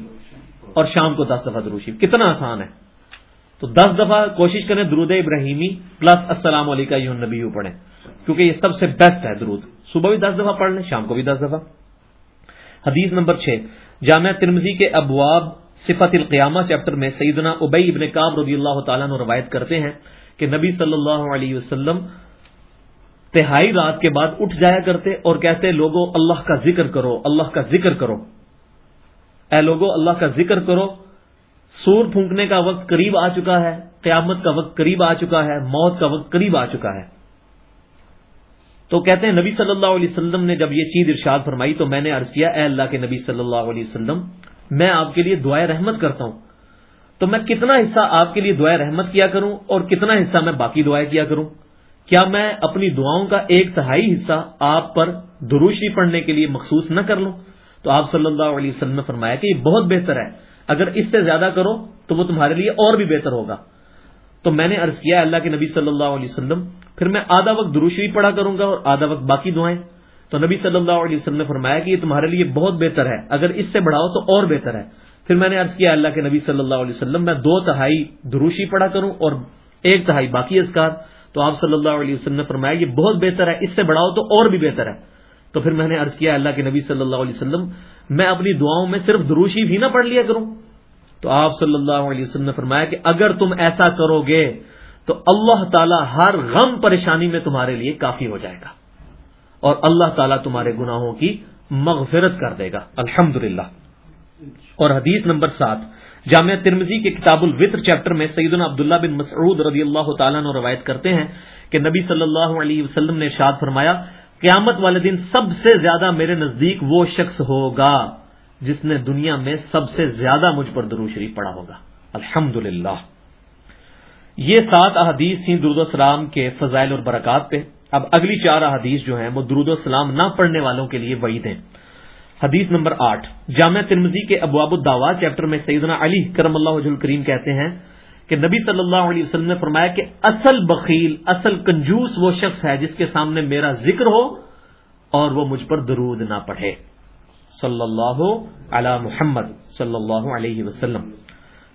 اور شام کو دس دفعہ درود شریف۔ کتنا آسان ہے۔ تو دس دفعہ کوشش کریں درود ابراہیمی پلس السلام علیکم یون نبی پڑھیں۔ کیونکہ یہ سب سے بیسٹ ہے درود۔ صبح بھی دس دفعہ پڑھ لیں، شام کو بھی دس دفعہ۔ حدیث نمبر چھ۔ جامعہ ترمزی کے ابواب صفت القیامہ چیپٹر میں سیدنا ابئی ابن کاب رضی اللہ تعالیٰ نے روایت کرتے ہیں کہ نبی صلی اللہ علیہ وسلم تہائی رات کے بعد اٹھ جایا کرتے اور کہتے لوگوں اللہ کا ذکر کرو، اللہ کا ذکر کرو۔ اے لوگوں اللہ کا ذکر کرو۔ سور پھونکنے کا وقت قریب آ چکا ہے، قیامت کا وقت قریب آ چکا ہے، موت کا وقت قریب آ چکا ہے۔ تو کہتے ہیں، نبی صلی اللہ علیہ وسلم نے جب یہ چیز ارشاد فرمائی تو میں نے عرض کیا، اے اللہ کے نبی صلی اللہ علیہ وسلم، میں آپ کے لیے دعائیں رحمت کرتا ہوں۔ تو میں کتنا حصہ آپ کے لیے دعائیں رحمت کیا کروں اور کتنا حصہ میں باقی دعائیں کیا کروں؟ کیا میں اپنی دعاؤں کا ایک تہائی حصہ آپ پر دروشی پڑھنے کے لیے مخصوص نہ کر لوں؟ تو آپ صلی اللہ علیہ وسلم نے فرمایا کہ یہ بہت بہتر ہے۔ اگر اس سے زیادہ کرو تو وہ تمہارے لیے اور بھی بہتر ہوگا۔ تو میں نے عرض کیا اللہ کے نبی صلی اللہ علیہ وسلم، پھر میں آدھا وقت دروشری پڑھا کروں گا اور آدھا وقت باقی دعائیں۔ تو نبی صلی اللہ علیہ وسلم نے فرمایا کہ یہ تمہارے لیے بہت بہتر ہے۔ اگر اس سے بڑھاؤ تو اور بہتر ہے۔ پھر میں نے عرض کیا اللہ کے نبی صلی اللہ علیہ وسلم، میں دو تہائی دروشی پڑھا کروں اور ایک تہائی باقی اذکار۔ تو آپ صلی اللہ علیہ وسلم نے فرمایا یہ بہت بہتر ہے، اس سے بڑھاؤ تو اور بھی بہتر ہے۔ تو پھر میں نے عرض کیا اللہ کے نبی صلی اللہ علیہ وسلم، میں اپنی دعاؤں میں صرف دروشی بھی نہ پڑھ لیا کروں۔ تو آپ صلی اللہ علیہ وسلم نے فرمایا کہ اگر تم ایسا کرو گے، تو اللہ تعالیٰ ہر غم پریشانی میں تمہارے لیے کافی ہو جائے گا۔ اور اللہ تعالیٰ تمہارے گناہوں کی مغفرت کر دے گا۔ الحمد اور حدیث نمبر سات، جامعہ ترمزی کے کتاب الوطر چیپٹر میں سیدنا عبداللہ بن مسعود رضی اللہ تعالیٰ نے روایت کرتے ہیں کہ نبی صلی اللہ علیہ وسلم نے شاد فرمایا قیامت والے دن سب سے زیادہ میرے نزدیک وہ شخص ہوگا جس نے دنیا میں سب سے زیادہ مجھ پر درو شریف پڑا ہوگا۔ الحمد یہ سات احادیث ہیں درود السلام کے فضائل اور برکات پہ۔ اب اگلی چار احادیث جو ہیں وہ درود السلام نہ پڑھنے والوں کے لیے وعید ہیں۔ حدیث نمبر آٹھ۔ جامع ترمزی کے ابواب الدعوا چیپٹر میں سیدنا علی کرم اللہ وجہ کریم کہتے ہیں کہ نبی صلی اللہ علیہ وسلم نے فرمایا کہ اصل بخیل، اصل کنجوس وہ شخص ہے جس کے سامنے میرا ذکر ہو اور وہ مجھ پر درود نہ پڑھے۔ صلی اللہ علی محمد صلی اللہ علیہ وسلم۔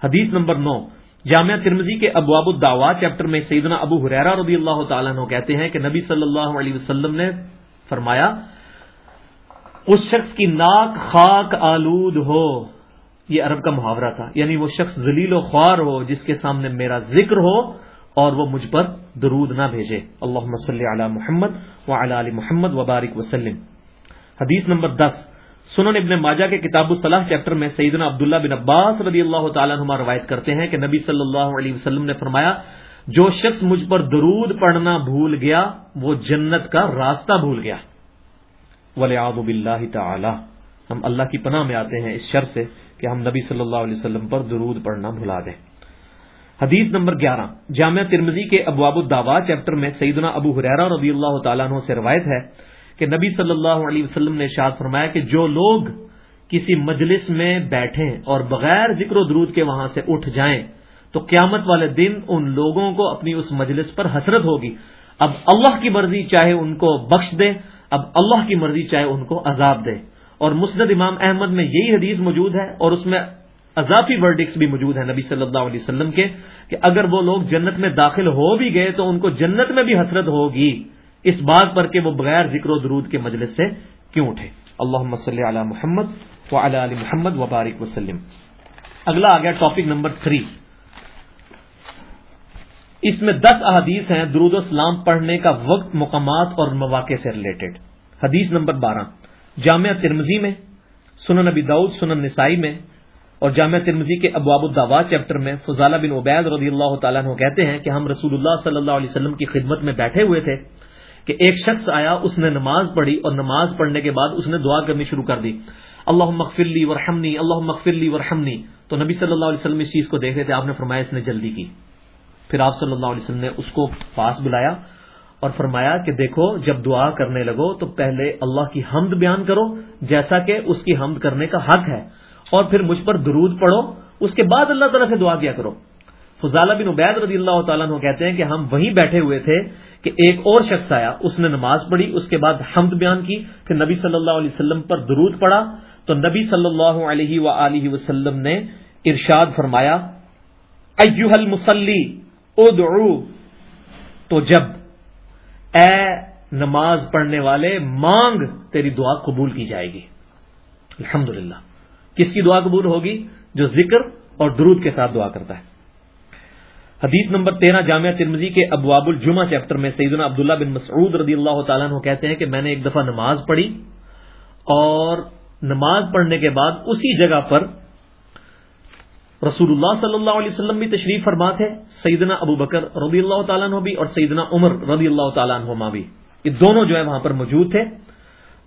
حدیث نمبر نو۔ جامعہ ترمزی کے ابواب الدعوا، چیپٹر میں سیدنا ابو حریرا رضی اللہ تعالیٰ عنہ کہتے ہیں کہ نبی صلی اللہ علیہ وسلم نے فرمایا، اس شخص کی ناک خاک آلود ہو۔ یہ عرب کا محاورہ تھا۔ یعنی وہ شخص ذلیل و خوار ہو، جس کے سامنے میرا ذکر ہو اور وہ مجھ پر درود نہ بھیجے۔ اللہ مسلی علی محمد و علی محمد وبارک وسلم۔ حدیث نمبر دس۔ سنن ابن ماجہ کے کتاب الصلاح چیپٹر میں سیدنا عبداللہ بن عباس رضی اللہ تعالیٰ نما روایت کرتے ہیں کہ نبی صلی اللہ علیہ وسلم نے فرمایا، جو شخص مجھ پر درود پڑھنا بھول گیا، وہ جنت کا راستہ بھول گیا۔ ولی آب تعالی۔ ہم اللہ کی پناہ میں آتے ہیں اس شر سے۔ کہ ہم نبی صلی اللہ علیہ وسلم پر درود پڑھنا بھلا دیں۔ حدیث نمبر گیارہ، جامعہ ترمزی کے ابواب الدعوا چیپٹر میں سیدنا ابو حریرا رضی اللہ تعالیٰ عنہ سے روایت ہے کہ نبی صلی اللہ علیہ وسلم نے شاد فرمایا کہ جو لوگ کسی مجلس میں بیٹھیں اور بغیر ذکر و درود کے وہاں سے اٹھ جائیں، تو قیامت والے دن ان لوگوں کو اپنی اس مجلس پر حسرت ہوگی۔ اب اللہ کی مرضی چاہے ان کو بخش دے اب اللہ کی مرضی چاہے ان کو عذاب دے اور مسند امام احمد میں یہی حدیث موجود ہے اور اس میں اضافی ورڈکس بھی موجود ہیں نبی صلی اللہ علیہ وسلم کے کہ اگر وہ لوگ جنت میں داخل ہو بھی گئے تو ان کو جنت میں بھی حسرت ہوگی۔ اس بات پر کہ وہ بغیر ذکر و درود کے مجلس سے کیوں اٹھے؟ اللہ مسلم علی محمد و علی محمد وبارک وسلم۔ اگلا آ گیا ٹاپک نمبر تھری اس میں دس احادیث ہیں درود اسلام پڑھنے کا وقت، مقامات اور مواقع سے ریلیٹڈ حدیث نمبر بارہ۔ جامعہ ترمزی میں، سنن نبی داؤد، سنن نسائی میں، اور جامعہ ترمزی کے ابواب الدعوا چیپٹر میں فضالہ بن عبید رضی اللہ تعالیٰ عنہ کہتے ہیں کہ ہم رسول اللہ صلی اللہ علیہ وسلم کی خدمت میں بیٹھے ہوئے تھے کہ ایک شخص آیا، اس نے نماز پڑھی اور نماز پڑھنے کے بعد اس نے دعا کرنی شروع کر دی۔ اللہ مغفرلی ورحمنی اللہ مغفرلی ورحمنی۔ تو نبی صلی اللہ علیہ وسلم اس چیز کو دیکھ رہے تھے، آپ نے فرمایا اس نے جلدی کی۔ پھر آپ صلی اللہ علیہ وسلم نے اس کو پاس بلایا اور فرمایا کہ دیکھو، جب دعا کرنے لگو تو پہلے اللہ کی حمد بیان کرو، جیسا کہ اس کی حمد کرنے کا حق ہے۔ اور پھر مجھ پر درود پڑھو، اس کے بعد اللہ تعالیٰ سے دعا کیا کرو۔ فضالہ بن عبید رضی اللہ تعالیٰ عنہ کہتے ہیں کہ ہم وہیں بیٹھے ہوئے تھے کہ ایک اور شخص آیا، اس نے نماز پڑھی، اس کے بعد حمد بیان کی، پھر نبی صلی اللہ علیہ وسلم پر درود پڑا تو نبی صلی اللہ علیہ و وسلم نے ارشاد فرمایا ایوہ المسلی ادعو۔ تو جب اے نماز پڑھنے والے، مانگ تیری دعا قبول کی جائے گی۔ الحمد کس کی دعا قبول ہوگی؟ جو ذکر اور درود کے ساتھ دعا کرتا ہے۔ حدیث نمبر تیرہ، جامعہ ترمزی کے ابواب الجمہ چیپٹر میں سیدنا عبداللہ بن مسعود رضی اللہ تعالیٰ عنہ کہتے ہیں کہ میں نے ایک دفعہ نماز پڑھی اور نماز پڑھنے کے بعد اسی جگہ پر رسول اللہ صلی اللہ علیہ وسلم بھی تشریف فرما تھے، سیدنا ابو بکر رضی اللہ تعالیٰ عنہ بھی اور سیدنا عمر رضی اللہ تعالیٰ عنہما بھی۔ یہ دونوں جو ہے وہاں پر موجود تھے۔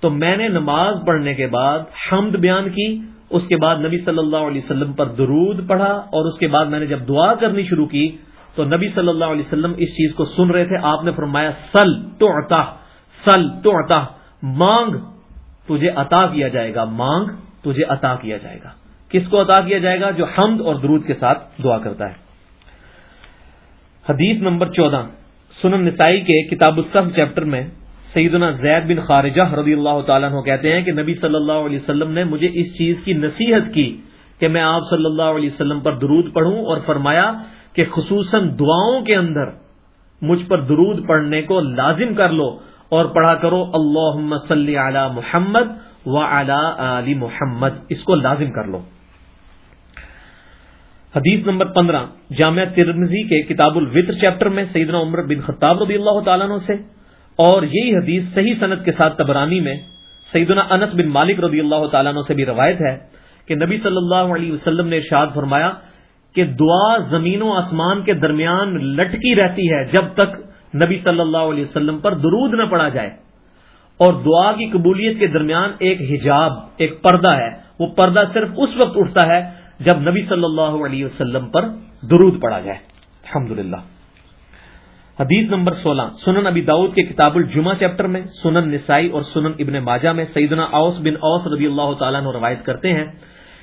تو میں نے نماز پڑھنے کے بعد حمد بیان کی، اس کے بعد نبی صلی اللہ علیہ وسلم پر درود پڑھا اور اس کے بعد میں نے جب دعا کرنی شروع کی، تو نبی صلی اللہ علیہ وسلم اس چیز کو سن رہے تھے۔ آپ نے فرمایا، سل تو عطا، سل تو عطا، مانگ تجھے عطا کیا جائے گا، مانگ تجھے عطا کیا جائے گا۔ کس کو عطا کیا جائے گا جو حمد اور درود کے ساتھ دعا کرتا ہے؟ حدیث نمبر چودہ، سنن نسائی کے کتاب الصف چیپٹر میں سیدنا زید بن خارجہ رضی اللہ تعالیٰ عنہ کہتے ہیں کہ نبی صلی اللہ علیہ وسلم نے مجھے اس چیز کی نصیحت کی کہ میں آپ صلی اللہ علیہ وسلم پر درود پڑھوں اور فرمایا کہ خصوصاً دعاؤں کے اندر مجھ پر درود پڑھنے کو لازم کر لو اور پڑھا کرو اللہ صلی علی محمد و علی محمد، اس کو لازم کر لو۔ حدیث نمبر پندرہ، جامعہ ترمزی کے کتاب الوطر چیپٹر میں سیدنا عمر بن خطاب رضی اللہ تعالیٰ عنہ سے۔ اور یہی حدیث صحیح صنعت کے ساتھ تبرانی میں سیدنا انس بن مالک رضی اللہ تعالیٰ عنہ سے بھی روایت ہے کہ نبی صلی اللہ علیہ وسلم نے ارشاد فرمایا کہ دعا زمین و آسمان کے درمیان لٹکی رہتی ہے جب تک نبی صلی اللہ علیہ وسلم پر درود نہ پڑا جائے۔ اور دعا کی قبولیت کے درمیان ایک حجاب، ایک پردہ ہے۔ وہ پردہ صرف اس وقت اٹھتا ہے جب نبی صلی اللہ علیہ وسلم پر درود پڑا جائے۔ الحمدللہ۔ حدیث نمبر سولہ، سنن ابی داود کے کتاب الجمہ چیپٹر میں، سنن نسائی اور سنن ابن ماجہ میں سیدنا اوس بن اوس رضی اللہ تعالیٰ نے روایت کرتے ہیں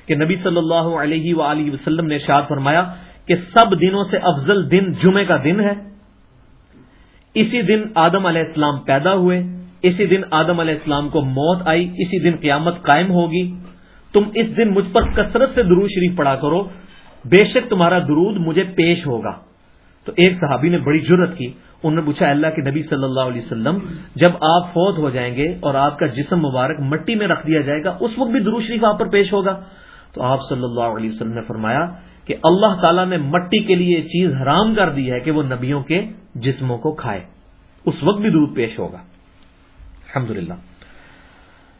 کہ نبی صلی اللہ علیہ وآلہ وسلم نے شاد فرمایا کہ سب دنوں سے افضل دن جمعے کا دن ہے۔ اسی دن آدم علیہ السلام پیدا ہوئے، اسی دن آدم علیہ السلام کو موت آئی، اسی دن قیامت قائم ہوگی۔ تم اس دن مجھ پر کثرت سے درود شریف پڑا کرو۔ بے شک تمہارا درود مجھے پیش ہوگا۔ تو ایک صحابی نے بڑی جرت کی۔ انہوں نے پوچھا، اللہ کے نبی صلی اللہ علیہ وسلم، جب آپ فوت ہو جائیں گے اور آپ کا جسم مبارک مٹی میں رکھ دیا جائے گا، اس وقت بھی درو شریف آپ پر پیش ہوگا؟ تو آپ صلی اللہ علیہ وسلم نے فرمایا کہ اللہ تعالیٰ نے مٹی کے لیے چیز حرام کر دی ہے کہ وہ نبیوں کے جسموں کو کھائے۔ اس وقت بھی درود پیش ہوگا۔ الحمدللہ۔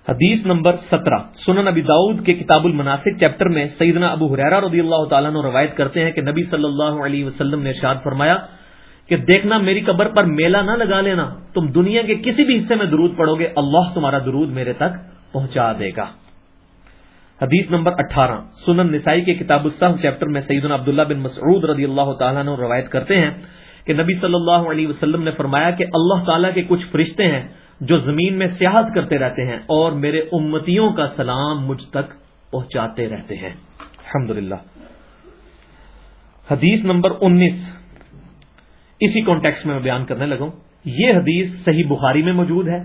حدیث نمبر سترہ۔ سنن نبی داؤد کے کتاب المناسک چیپٹر میں سیدنا ابو حریرا رضی اللہ تعالیٰ نے روایت کرتے ہیں کہ نبی صلی اللہ علیہ وسلم نے شاد فرمایا کہ دیکھنا میری قبر پر میلہ نہ لگا لینا، تم دنیا کے کسی بھی حصے میں درود پڑھو گے، اللہ تمہارا درود میرے تک پہنچا دے گا۔ حدیث نمبر اٹھارہ۔ سنن نسائی کے کتاب الصحف چیپٹر میں سیدنا عبداللہ بن مسعود رضی اللہ تعالیٰ نے روایت کرتے ہیں کہ نبی صلی اللہ علیہ وسلم نے فرمایا کہ اللہ تعالیٰ کے کچھ فرشتے ہیں جو زمین میں سیاحت کرتے رہتے ہیں اور میرے امتیوں کا سلام مجھ تک پہنچاتے رہتے ہیں۔ الحمد حدیث نمبر انیس۔ اسی کانٹیکس میں میں بیان کرنے لگوں یہ حدیث صحیح بخاری میں موجود ہے،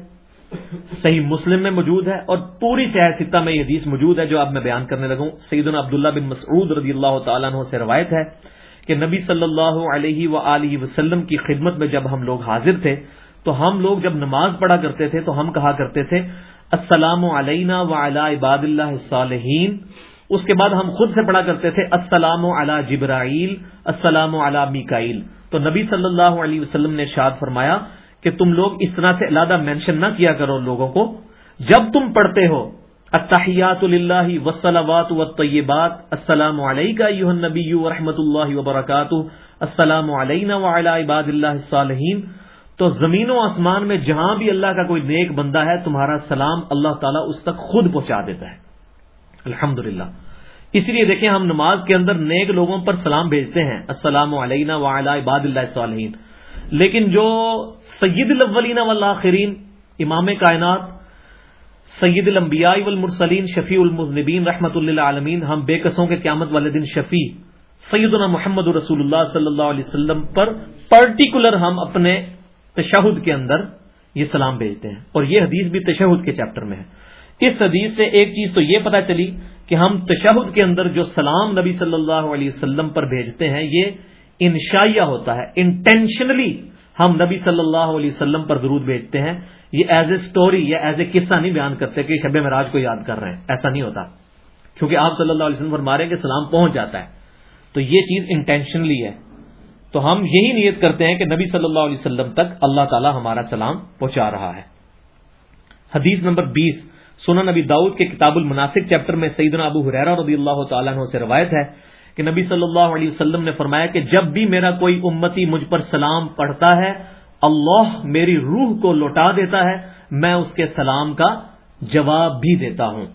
صحیح مسلم میں موجود ہے اور پوری سیاستہ میں یہ حدیث موجود ہے جو اب میں بیان کرنے لگوں سیدنا عبداللہ بن مسعود رضی اللہ تعالیٰ عنہ سے روایت ہے۔ کہ نبی صلی اللہ علیہ و وسلم کی خدمت میں جب ہم لوگ حاضر تھے، تو ہم لوگ جب نماز پڑھا کرتے تھے، تو ہم کہا کرتے تھے، السلام علینا و عباد اللہ صالحین اس کے بعد ہم خود سے پڑھا کرتے تھے، السلام علی جبرائیل، السلام علی میکائیل۔ تو نبی صلی اللہ علیہ وسلم نے شاد فرمایا کہ تم لوگ اس طرح سے علادہ مینشن نہ کیا کرو لوگوں کو۔ جب تم پڑھتے ہو اتحیات اللہ وسلامات و طیبات السلام علیکم نبی و رحمۃ اللہ وبرکاتہ۔ السلام علینا وعلی عباد اللہ صالحین تو زمین و آسمان میں جہاں بھی اللہ کا کوئی نیک بندہ ہے، تمہارا سلام اللہ تعالیٰ اس تک خود پہنچا دیتا ہے۔ الحمد اس لیے دیکھیں، ہم نماز کے اندر نیک لوگوں پر سلام بھیجتے ہیں۔ السلام علینا وعلی عباد اللہ صالحین لیکن جو سید الاولین والآخرین، امام کائنات سید الانبیاء والمرسلین شفیع المذنبین رحمت اللہ عالمین ہم بے قصوں کے قیامت والے دن شفیع سیدنا محمد رسول اللہ صلی اللہ علیہ وسلم پر پرٹیکولر ہم اپنے تشہد کے اندر یہ سلام بھیجتے ہیں اور یہ حدیث بھی تشہد کے چیپٹر میں ہے۔ اس حدیث سے ایک چیز تو یہ پتا چلی کہ ہم تشہد کے اندر جو سلام نبی صلی اللہ علیہ وسلم پر بھیجتے ہیں، یہ انشائیہ ہوتا ہے انٹینشنلی ہم نبی صلی اللہ علیہ وسلم پر درود بھیجتے ہیں، یہ ایز اے اسٹوری یا ایز اے قصہ نہیں بیان کرتے کہ شب مراج کو یاد کر رہے ہیں، ایسا نہیں ہوتا۔ کیونکہ آپ صلی اللہ علیہ وسلم پر مارے کہ سلام پہنچ جاتا ہے۔ تو یہ چیز انٹینشنلی ہے۔ تو ہم یہی نیت کرتے ہیں کہ نبی صلی اللہ علیہ وسلم تک اللہ تعالی ہمارا سلام پہنچا رہا ہے۔ حدیث نمبر بیس سونا نبی داؤد کے کتاب المناسک چیپٹر میں سیدنا ابو حریرہ رضی اللہ تعالیٰ عنہ سے روایت ہے کہ نبی صلی اللہ علیہ وسلم نے فرمایا کہ جب بھی میرا کوئی امتی مجھ پر سلام پڑھتا ہے، اللہ میری روح کو لوٹا دیتا ہے، میں اس کے سلام کا جواب بھی دیتا ہوں۔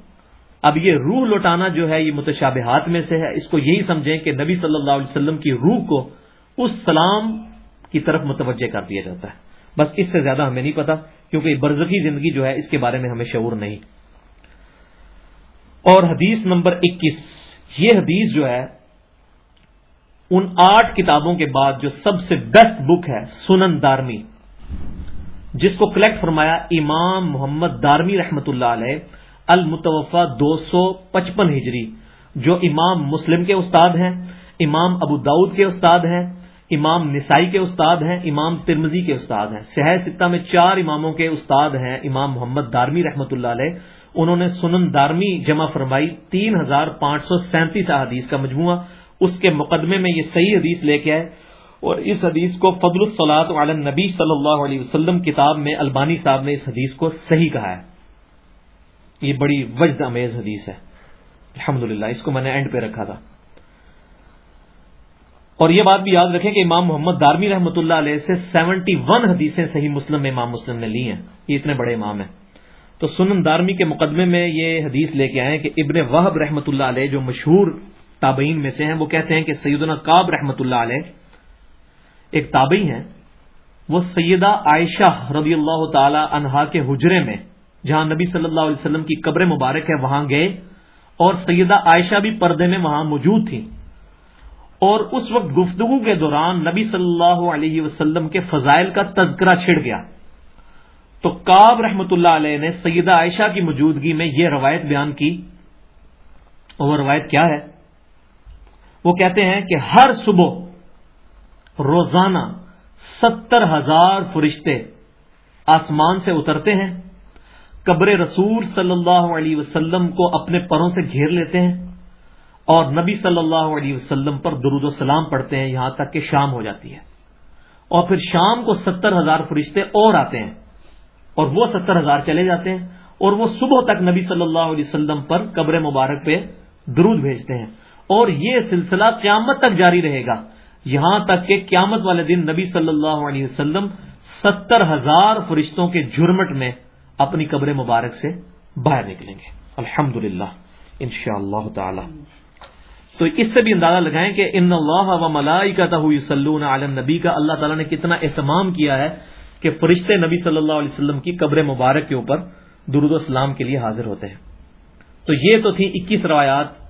اب یہ روح لوٹانا جو ہے، یہ متشابہات میں سے ہے۔ اس کو یہی سمجھیں کہ نبی صلی اللہ علیہ وسلم کی روح کو اس سلام کی طرف متوجہ کر دیا جاتا ہے۔ بس اس سے زیادہ ہمیں نہیں پتا، کیونکہ برزخی زندگی جو ہے، اس کے بارے میں ہمیں شعور نہیں۔ اور حدیث نمبر اکیس، یہ حدیث جو ہے ان آٹھ کتابوں کے بعد جو سب سے بیسٹ بک ہے، سنن دارمی، جس کو کلیکٹ فرمایا امام محمد دارمی رحمت اللہ علیہ المتوفا دو سو پچپن ہجری، جو امام مسلم کے استاد ہیں، امام ابو داود کے استاد ہیں، امام نسائی کے استاد ہیں، امام ترمزی کے استاد ہیں۔ شہر ستہ میں چار اماموں کے استاد ہیں امام محمد دارمی رحمت اللہ علیہ۔ انہوں نے سنن دارمی جمع فرمائی تین ہزار پانچ سو سینتیس احادیث کا مجموعہ۔ اس کے مقدمے میں یہ صحیح حدیث لے کے آئے اور اس حدیث کو فضل الصلاط علی نبی صلی اللہ علیہ وسلم کتاب میں البانی صاحب نے اس حدیث کو صحیح کہا ہے۔ یہ بڑی وجد امیز حدیث ہے۔ الحمد اس کو میں نے اینڈ پہ رکھا تھا۔ اور یہ بات بھی یاد رکھیں کہ امام محمد دارمی رحمۃ اللہ علیہ سے سیونٹی ون حدیثیں صحیح مسلم میں امام مسلم نے لی ہیں۔ یہ اتنے بڑے امام ہیں۔ تو سنن دارمی کے مقدمے میں یہ حدیث لے کے آئے کہ ابن وحب رحمۃ اللہ علیہ جو مشہور تابعین میں سے ہیں، وہ کہتے ہیں کہ سیدنا کاب رحمۃ اللہ علیہ ایک تابعی ہیں۔ وہ سیدہ عائشہ رضی اللہ تعالی عنہا کے حجرے میں، جہاں نبی صلی اللہ علیہ وسلم کی قبر مبارک ہے، وہاں گئے اور سیدہ عائشہ بھی پردے میں وہاں موجود تھیں۔ اور اس وقت گفتگو کے دوران نبی صلی اللہ علیہ وسلم کے فضائل کا تذکرہ چھڑ گیا۔ تو کاب رحمت اللہ علیہ نے سیدہ عائشہ کی موجودگی میں یہ روایت بیان کی۔ اور وہ روایت کیا ہے؟ وہ کہتے ہیں کہ ہر صبح روزانہ ستر ہزار فرشتے آسمان سے اترتے ہیں، قبر رسول صلی اللہ علیہ وسلم کو اپنے پروں سے گھیر لیتے ہیں اور نبی صلی اللہ علیہ وسلم پر درود و سلام پڑھتے ہیں، یہاں تک کہ شام ہو جاتی ہے۔ اور پھر شام کو ستر ہزار فرشتے اور آتے ہیں اور وہ ستر ہزار چلے جاتے ہیں اور وہ صبح تک نبی صلی اللہ علیہ وسلم پر قبر مبارک پہ درود بھیجتے ہیں۔ اور یہ سلسلہ قیامت تک جاری رہے گا۔ یہاں تک کہ قیامت والے دن نبی صلی اللہ علیہ وسلم ستر ہزار فرشتوں کے جرمٹ میں اپنی قبر مبارک سے باہر نکلیں گے۔ الحمد للہ شاء اللہ تعالی۔ تو اس سے بھی اندازہ لگائیں کہ ان اللہ و ملائی کا سلون نبی کا اللہ تعالیٰ نے کتنا اہتمام کیا ہے کہ فرشتے نبی صلی اللہ علیہ وسلم کی قبر مبارک کے اوپر درود و اسلام کے لیے حاضر ہوتے ہیں۔ تو یہ تو تھی اکیس روایات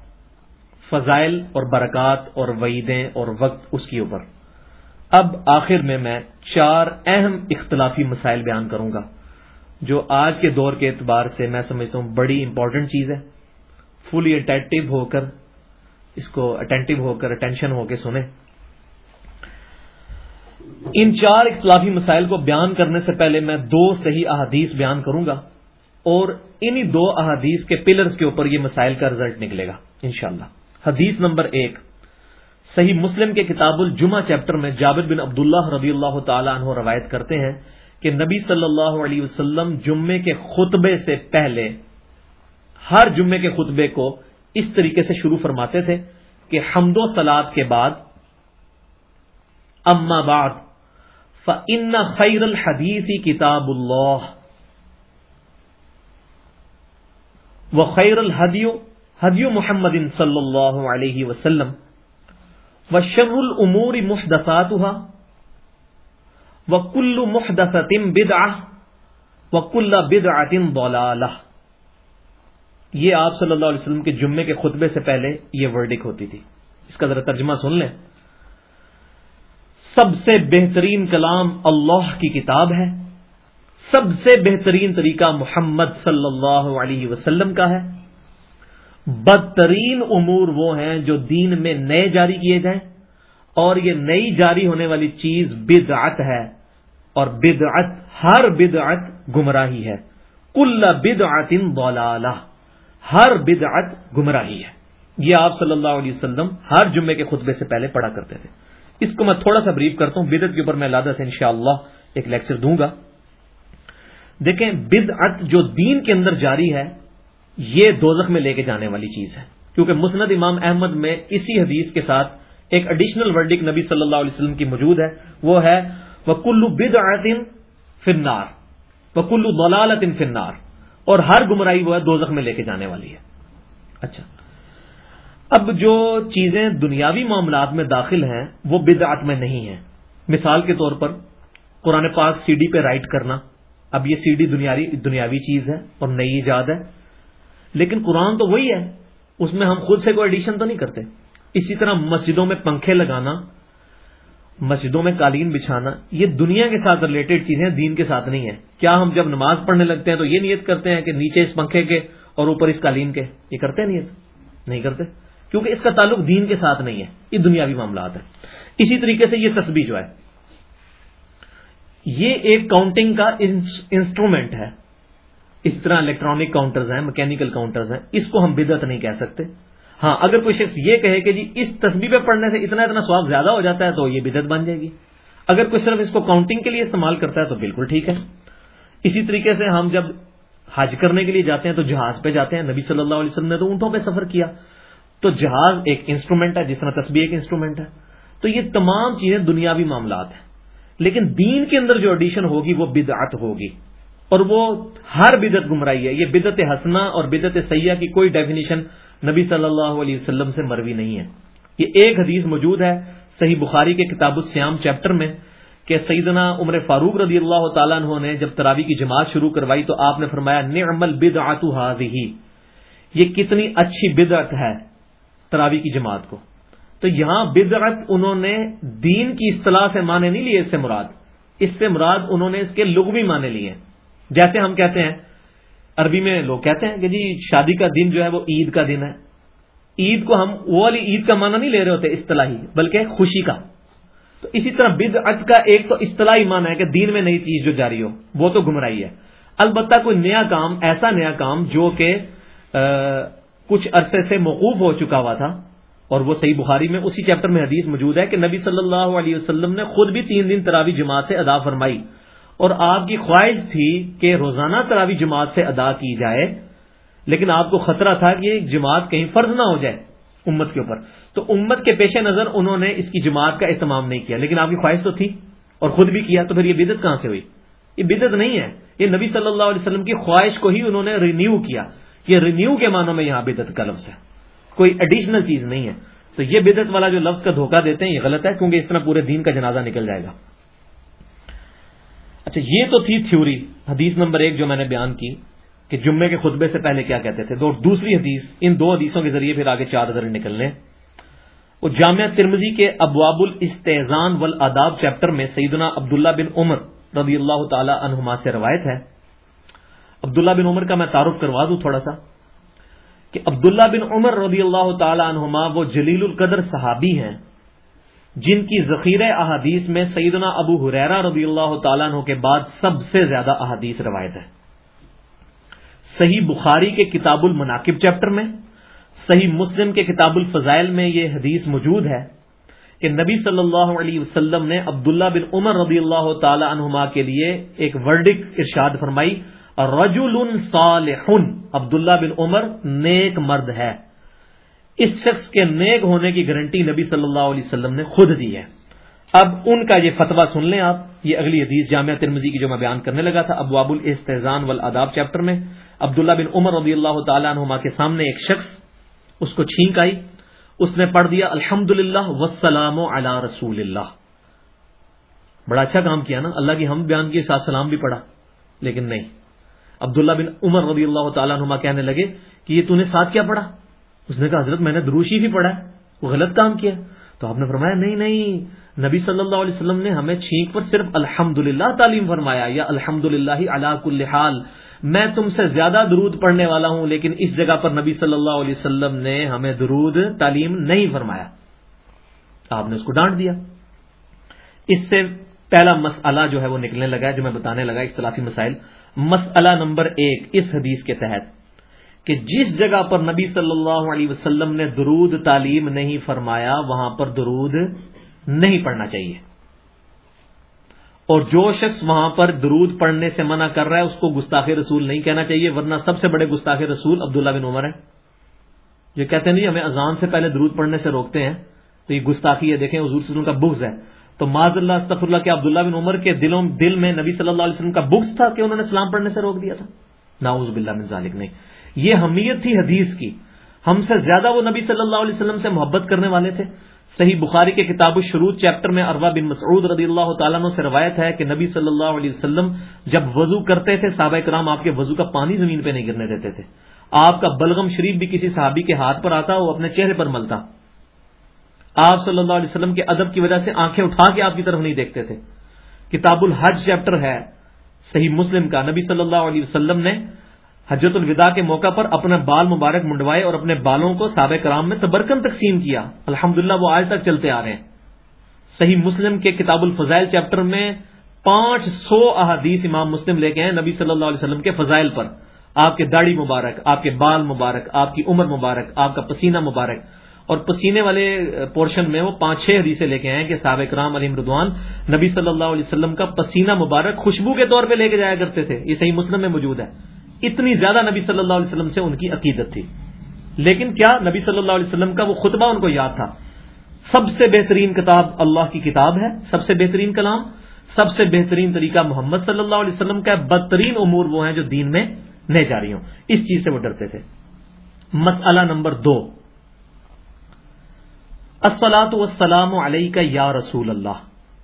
فضائل اور برکات اور وعیدیں اور وقت اس کے اوپر۔ اب آخر میں میں چار اہم اختلافی مسائل بیان کروں گا، جو آج کے دور کے اعتبار سے میں سمجھتا ہوں بڑی امپورٹنٹ چیز ہے۔ فلی اٹینٹو ہو کر اس کو اٹینٹو ہو کر اٹینشن ہو کے سنیں۔ ان چار اختلافی مسائل کو بیان کرنے سے پہلے میں دو صحیح احادیث بیان کروں گا اور انہی دو احادیث کے پلرز کے اوپر یہ مسائل کا رزلٹ نکلے گا، انشاءاللہ۔ حدیث نمبر ایک، صحیح مسلم کے کتاب الجمہ چیپٹر میں جابر بن عبداللہ رضی اللہ تعالی عنہ روایت کرتے ہیں کہ نبی صلی اللہ علیہ وسلم جمعے کے خطبے سے پہلے، ہر جمعے کے خطبے کو اس طریقے سے شروع فرماتے تھے کہ حمد و سلاد کے بعد، اما بعد فن خیر الحدیثی کتاب اللہ و خیر الحدیو حدیو محمد صلی اللہ علیہ وسلم و شر العمور محدثات و کل محدث بدا و کل یہ آپ صلی اللہ علیہ وسلم کے جمعے کے خطبے سے پہلے یہ ورڈک ہوتی تھی۔ اس کا ذرا ترجمہ سن لیں۔ سب سے بہترین کلام اللہ کی کتاب ہے۔ سب سے بہترین طریقہ محمد صلی اللہ علیہ وسلم کا ہے۔ بدترین امور وہ ہیں جو دین میں نئے جاری کیے جائیں اور یہ نئی جاری ہونے والی چیز بدعت ہے اور بدعت ہر بدعت گمراہی ہے۔ کل بدعت ضلالہ، ہر بدعت گمراہی ہے۔ یہ آپ صلی اللہ علیہ وسلم ہر جمعے کے خطبے سے پہلے پڑھا کرتے تھے۔ اس کو میں تھوڑا سا بریف کرتا ہوں، بدعت کے اوپر میں لادہ سے انشاءاللہ ایک لیکچر دوں گا۔ دیکھیں، بدعت جو دین کے اندر جاری ہے یہ دوزخ میں لے کے جانے والی چیز ہے۔ کیونکہ مسند امام احمد میں اسی حدیث کے ساتھ ایک ایڈیشنل ورڈک نبی صلی اللہ علیہ وسلم کی موجود ہے۔ وہ ہے وہ کلو بد آتن فنار وہ کلو دلالت فنار اور ہر گمراہی وہ ہے دو میں لے کے جانے والی ہے۔ اچھا۔ اب جو چیزیں دنیاوی معاملات میں داخل ہیں، وہ بدعت میں نہیں ہیں۔ مثال کے طور پر قرآن پاک سی ڈی پہ رائٹ کرنا۔ اب یہ سی ڈی دنیاوی چیز ہے اور نئی ایجاد ہے۔ لیکن قرآن تو وہی ہے، اس میں ہم خود سے کوئی ایڈیشن تو نہیں کرتے۔ اسی طرح مسجدوں میں پنکھے لگانا، مسجدوں میں قالین بچھانا، یہ دنیا کے ساتھ ریلیٹڈ چیزیں دین کے ساتھ نہیں ہے کیا ہم جب نماز پڑھنے لگتے ہیں تو یہ نیت کرتے ہیں کہ نیچے اس پنکھے کے اور اوپر اس قالین کے؟ یہ کرتے ہیں نیت؟ نہیں کرتے۔ کیونکہ اس کا تعلق دین کے ساتھ نہیں ہے، یہ دنیاوی معاملات ہے اسی طریقے سے یہ تصویر جو ہے، یہ ایک کاؤنٹنگ کا انسٹرومنٹ ہے۔ اس طرح الیکٹرانک کاؤنٹرز ہیں میکینکل کاؤنٹرز ہیں، اس کو ہم بدت نہیں کہہ سکتے۔ ہاں اگر کوئی شخص یہ کہے کہ جی اس تصویر پہ پڑھنے سے اتنا اتنا سواب زیادہ ہو جاتا ہے تو یہ بدت بن جائے گی۔ اگر کوئی صرف اس کو کاؤنٹنگ کے لیے استعمال کرتا ہے تو بالکل ٹھیک ہے۔ اسی طریقے سے ہم جب حج کرنے کے لیے جاتے ہیں تو جہاز پہ جاتے ہیں۔ نبی صلی اللہ علیہ وسلم نے تو اونٹوں پہ سفر کیا۔ تو جہاز ایک انسٹرومنٹ ہے، جس طرح تصویر ایک انسٹرومنٹ ہے۔ تو یہ تمام چیزیں دنیاوی معاملات ہیں۔ لیکن دین کے اندر جو ایڈیشن ہوگی، وہ بدعت ہوگی۔ اور وہ ہر بدت گمراہی ہے۔ یہ بدت حسنا اور بدت سیاح کی کوئی ڈیفینیشن نبی صلی اللہ علیہ وسلم سے مروی نہیں ہے۔ یہ ایک حدیث موجود ہے صحیح بخاری کے کتاب السیام چیپٹر میں کہ سیدنا عمر فاروق رضی اللہ تعالیٰ عنہ نے جب تراوی کی جماعت شروع کروائی تو آپ نے فرمایا نعم البدعت هذه یہ کتنی اچھی بدعت ہے تراوی کی جماعت کو۔ تو یہاں بدعت انہوں نے دین کی اصطلاح سے مانے نہیں لیے، اس سے مراد۔ اس سے مراد انہوں نے اس کے لغوی مانے لیے۔ جیسے ہم کہتے ہیں، عربی میں لوگ کہتے ہیں کہ جی شادی کا دن جو ہے وہ عید کا دن ہے۔ عید کو ہم، وہ والی عید کا معنی نہیں لے رہے ہوتے، اصطلاحی، بلکہ خوشی کا۔ تو اسی طرح بد کا ایک تو اصطلاحی معنی ہے کہ دین میں نئی چیز جو جاری ہو، وہ تو گمراہی ہے۔ البتہ کوئی نیا کام، ایسا نیا کام جو کہ کچھ عرصے سے موقوف ہو چکا ہوا تھا، اور وہ صحیح بخاری میں اسی چیپٹر میں حدیث موجود ہے کہ نبی صلی اللہ علیہ وسلم نے خود بھی تین دن تراوی جماعت سے ادا فرمائی۔ اور آپ کی خواہش تھی کہ روزانہ تراوی جماعت سے ادا کی جائے، لیکن آپ کو خطرہ تھا کہ جماعت کہیں فرض نہ ہو جائے امت کے اوپر۔ تو امت کے پیش نظر انہوں نے اس کی جماعت کا اہتمام نہیں کیا، لیکن آپ کی خواہش تو تھی اور خود بھی کیا، تو پھر یہ بدت کہاں سے ہوئی؟ یہ بدت نہیں ہے۔ یہ نبی صلی اللہ علیہ وسلم کی خواہش کو ہی انہوں نے رینیو کیا۔ یہ رینیو کے معنوں میں یہاں بدت کا لفظ ہے۔ کوئی ایڈیشنل چیز نہیں ہے۔ تو یہ بدت والا جو لفظ کا دھوکہ دیتے ہیں، یہ غلط ہے، کیونکہ اس طرح پورے دین کا جنازہ نکل جائے گا۔ اچھا یہ تو تھی تھیوری، حدیث نمبر ایک جو میں نے بیان کی کہ جمعے کے خطبے سے پہلے کیا کہتے تھے دو دوسری حدیث، ان دو حدیثوں کے ذریعے پھر آگے چار نظر نکلنے۔ وہ جامعہ ترمزی کے ابواب الاستیزان والآداب چیپٹر میں سیدنا عبداللہ بن عمر رضی اللہ تعالی عنہما سے روایت ہے۔ عبداللہ بن عمر کا میں تعارف کروا دوں تھوڑا سا کہ عبداللہ بن عمر رضی اللہ تعالی عنہما وہ جلیل القدر صحابی ہیں۔ جن کی ذخیرہ احادیث میں سیدنا ابو حریرا رضی اللہ تعالیٰ عنہ کے بعد سب سے زیادہ احادیث روایت ہے۔ صحیح بخاری کے کتاب المناقب چیپٹر میں، صحیح مسلم کے کتاب الفضائل میں یہ حدیث موجود ہے کہ نبی صلی اللہ علیہ وسلم نے عبداللہ بن عمر رضی اللہ تعالی عنہما کے لیے ایک ورڈک ارشاد فرمائی، رجل صالح، عبداللہ بن عمر نیک مرد ہے۔ اس شخص کے نیک ہونے کی گارنٹی نبی صلی اللہ علیہ وسلم نے خود دی ہے۔ اب ان کا یہ فتویٰ سن لیں آپ۔ یہ اگلی حدیث جامعہ ترمزی کی جو میں بیان کرنے لگا تھا، ابواب الاستحزان والاداب چیپٹر میں۔ عبداللہ بن عمر رضی اللہ تعالیٰ عنہما کے سامنے ایک شخص اس کو چھینک آئی۔ اس نے پڑھ دیا الحمد للہ وسلام علی رسول اللہ بڑا اچھا کام کیا نا۔ اللہ کی ہم بیان کے ساتھ سلام بھی پڑھا، لیکن نہیں۔ عبداللہ بن عمر رضی اللہ تعالیٰ عنہما کہنے لگے کہ یہ تو نے ساتھ کیا پڑھا؟ اس نے کہا، حضرت، میں نے دروشی بھی پڑھا وہ غلط کام کیا. تو آپ نے فرمایا، نہیں نہیں، نبی صلی اللہ علیہ وسلم نے ہمیں چھینک پر صرف الحمد تعلیم فرمایا، یا الحمد للہ کل حال. میں تم سے زیادہ درود پڑھنے والا ہوں، لیکن اس جگہ پر نبی صلی اللہ علیہ وسلم نے ہمیں درود تعلیم نہیں فرمایا. آپ نے اس کو ڈانٹ دیا. اس سے پہلا مسئلہ جو ہے وہ نکلنے لگا ہے، جو میں بتانے لگا، اختلافی مسائل. مسئلہ نمبر ایک اس حدیث کے تحت. کہ جس جگہ پر نبی صلی اللہ علیہ وسلم نے درود تعلیم نہیں فرمایا، وہاں پر درود نہیں پڑھنا چاہیے۔ اور جو شخص وہاں پر درود پڑھنے سے منع کر رہا ہے، اس کو گستاخ رسول نہیں کہنا چاہیے، ورنہ سب سے بڑے گستاخ رسول عبداللہ بن عمر ہے جو کہتے ہیں، نہیں، ہمیں اذان سے پہلے درود پڑھنے سے روکتے ہیں۔ تو یہ گستاخی ہے، دیکھیں، حضور صلی اللہ کا بغض ہے۔ تو معذ اللہ استفر اللہ کے عبداللہ بن عمر کے دلوں، دل میں نبی صلی اللہ علیہ وسلم کا بغض تھا کہ انہوں نے سلام پڑھنے سے روک دیا تھا۔ ناؤز باللہ من ذالک، نہیں۔ یہ حمیت تھی حدیث کی۔ ہم سے زیادہ وہ نبی صلی اللہ علیہ وسلم سے محبت کرنے والے تھے۔ صحیح بخاری کے کتاب الشروط چیپٹر میں اروا بن مسعود رضی اللہ تعالیٰ عنہ سے روایت ہے کہ نبی صلی اللہ علیہ وسلم جب وضو کرتے تھے، صحابہ کرام آپ کے وضو کا پانی زمین پہ نہیں گرنے دیتے تھے۔ آپ کا بلغم شریف بھی کسی صحابی کے ہاتھ پر آتا، وہ اپنے چہرے پر ملتا۔ آپ صلی اللہ علیہ وسلم کے ادب کی وجہ سے آنکھیں اٹھا کے آپ کی طرف نہیں دیکھتے تھے۔ کتاب الحج چیپٹر ہے، صحیح مسلم کا۔ نبی صلی اللہ علیہ وسلم نے حجت الوداع کے موقع پر اپنا بال مبارک منڈوائے اور اپنے بالوں کو سابق کرام میں تبرکن تقسیم کیا۔ الحمد وہ آج تک چلتے آ رہے ہیں۔ صحیح مسلم کے کتاب الفضائل چیپٹر میں پانچ سو احادیث امام مسلم لے کے ہیں نبی صلی اللہ علیہ وسلم کے فضائل پر۔ آپ کے داڑھی مبارک، آپ کے بال مبارک، آپ کی عمر مبارک، آپ کا پسینہ مبارک۔ اور پسینے والے پورشن میں وہ پانچ چھ حدیثیں لے کے آئے کہ سابق رام علی مردوان نبی صلی اللہ علیہ وسلم کا پسینہ مبارک خوشبو کے طور پہ لے کے جایا کرتے تھے۔ یہ صحیح مسلم میں موجود ہے۔ اتنی زیادہ نبی صلی اللہ علیہ وسلم سے ان کی عقیدت تھی۔ لیکن کیا نبی صلی اللہ علیہ وسلم کا وہ خطبہ ان کو یاد تھا؟ سب سے بہترین کتاب اللہ کی کتاب ہے، سب سے بہترین کلام، سب سے بہترین طریقہ محمد صلی اللہ علیہ وسلم کا بدترین امور وہ ہیں جو دین میں نہیں جا رہی ہوں۔ اس چیز سے وہ ڈرتے تھے۔ مسئلہ نمبر دو۔ السلاۃ والسلام علیہ کا یا رسول اللہ۔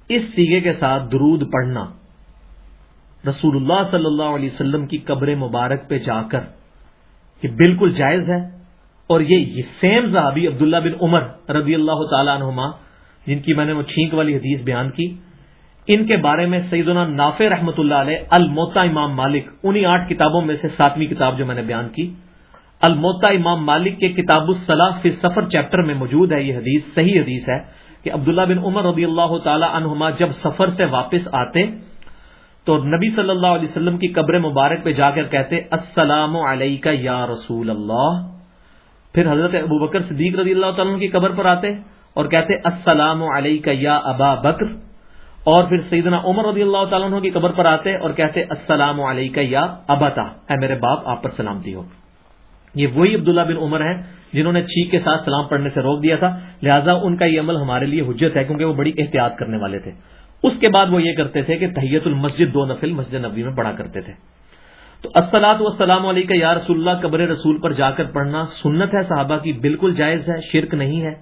اس سیگے کے ساتھ درود پڑھنا۔ رسول اللہ صلی اللہ علیہ وسلم کی قبر مبارک پہ جا کر یہ بالکل جائز ہے اور یہ سیم صحابی عبداللہ بن عمر رضی اللہ تعالیٰ عنہما، جن کی میں نے وہ چھینک والی حدیث بیان کی، ان کے بارے میں سیدنا نافع رحمۃ اللہ علیہ الموتا امام مالک، انہی آٹھ کتابوں میں سے ساتویں کتاب جو میں نے بیان کی۔ الموتا امام مالک کے کتاب الصلاح فی سفر چیپٹر میں موجود ہے یہ حدیث، صحیح حدیث ہے کہ عبداللہ بن عمر رضی اللہ تعالی عنہما جب سفر سے واپس آتے تو نبی صلی اللہ علیہ وسلم کی قبر مبارک پہ جا کر کہتے السلام علیکہ یا رسول اللہ۔ پھر حضرت ابو بکر صدیق رضی اللہ تعالیٰ کی قبر پر آتے اور کہتے السلام علیکہ یا ابا بکر۔ اور پھر سیدنا عمر رضی اللہ تعالیٰ عنہ کی قبر پر آتے اور کہتے السلام علیکہ یا ابتا۔ اے میرے باپ، آپ پر سلامتی ہو یہ وہی عبداللہ بن عمر ہیں جنہوں نے چھینک کے ساتھ سلام پڑھنے سے روک دیا تھا۔ لہٰذا ان کا یہ عمل ہمارے لیے حجت ہے کیونکہ وہ بڑی احتیاط کرنے والے تھے۔ اس کے بعد وہ یہ کرتے تھے کہ تحیت المسجد دو نفل مسجد نبی میں پڑھا کرتے تھے۔ تو السلاۃ والسلام علیہ یا رسول اللہ، قبر رسول پر جا کر پڑھنا سنت ہے صحابہ کی، بالکل جائز ہے، شرک نہیں ہے۔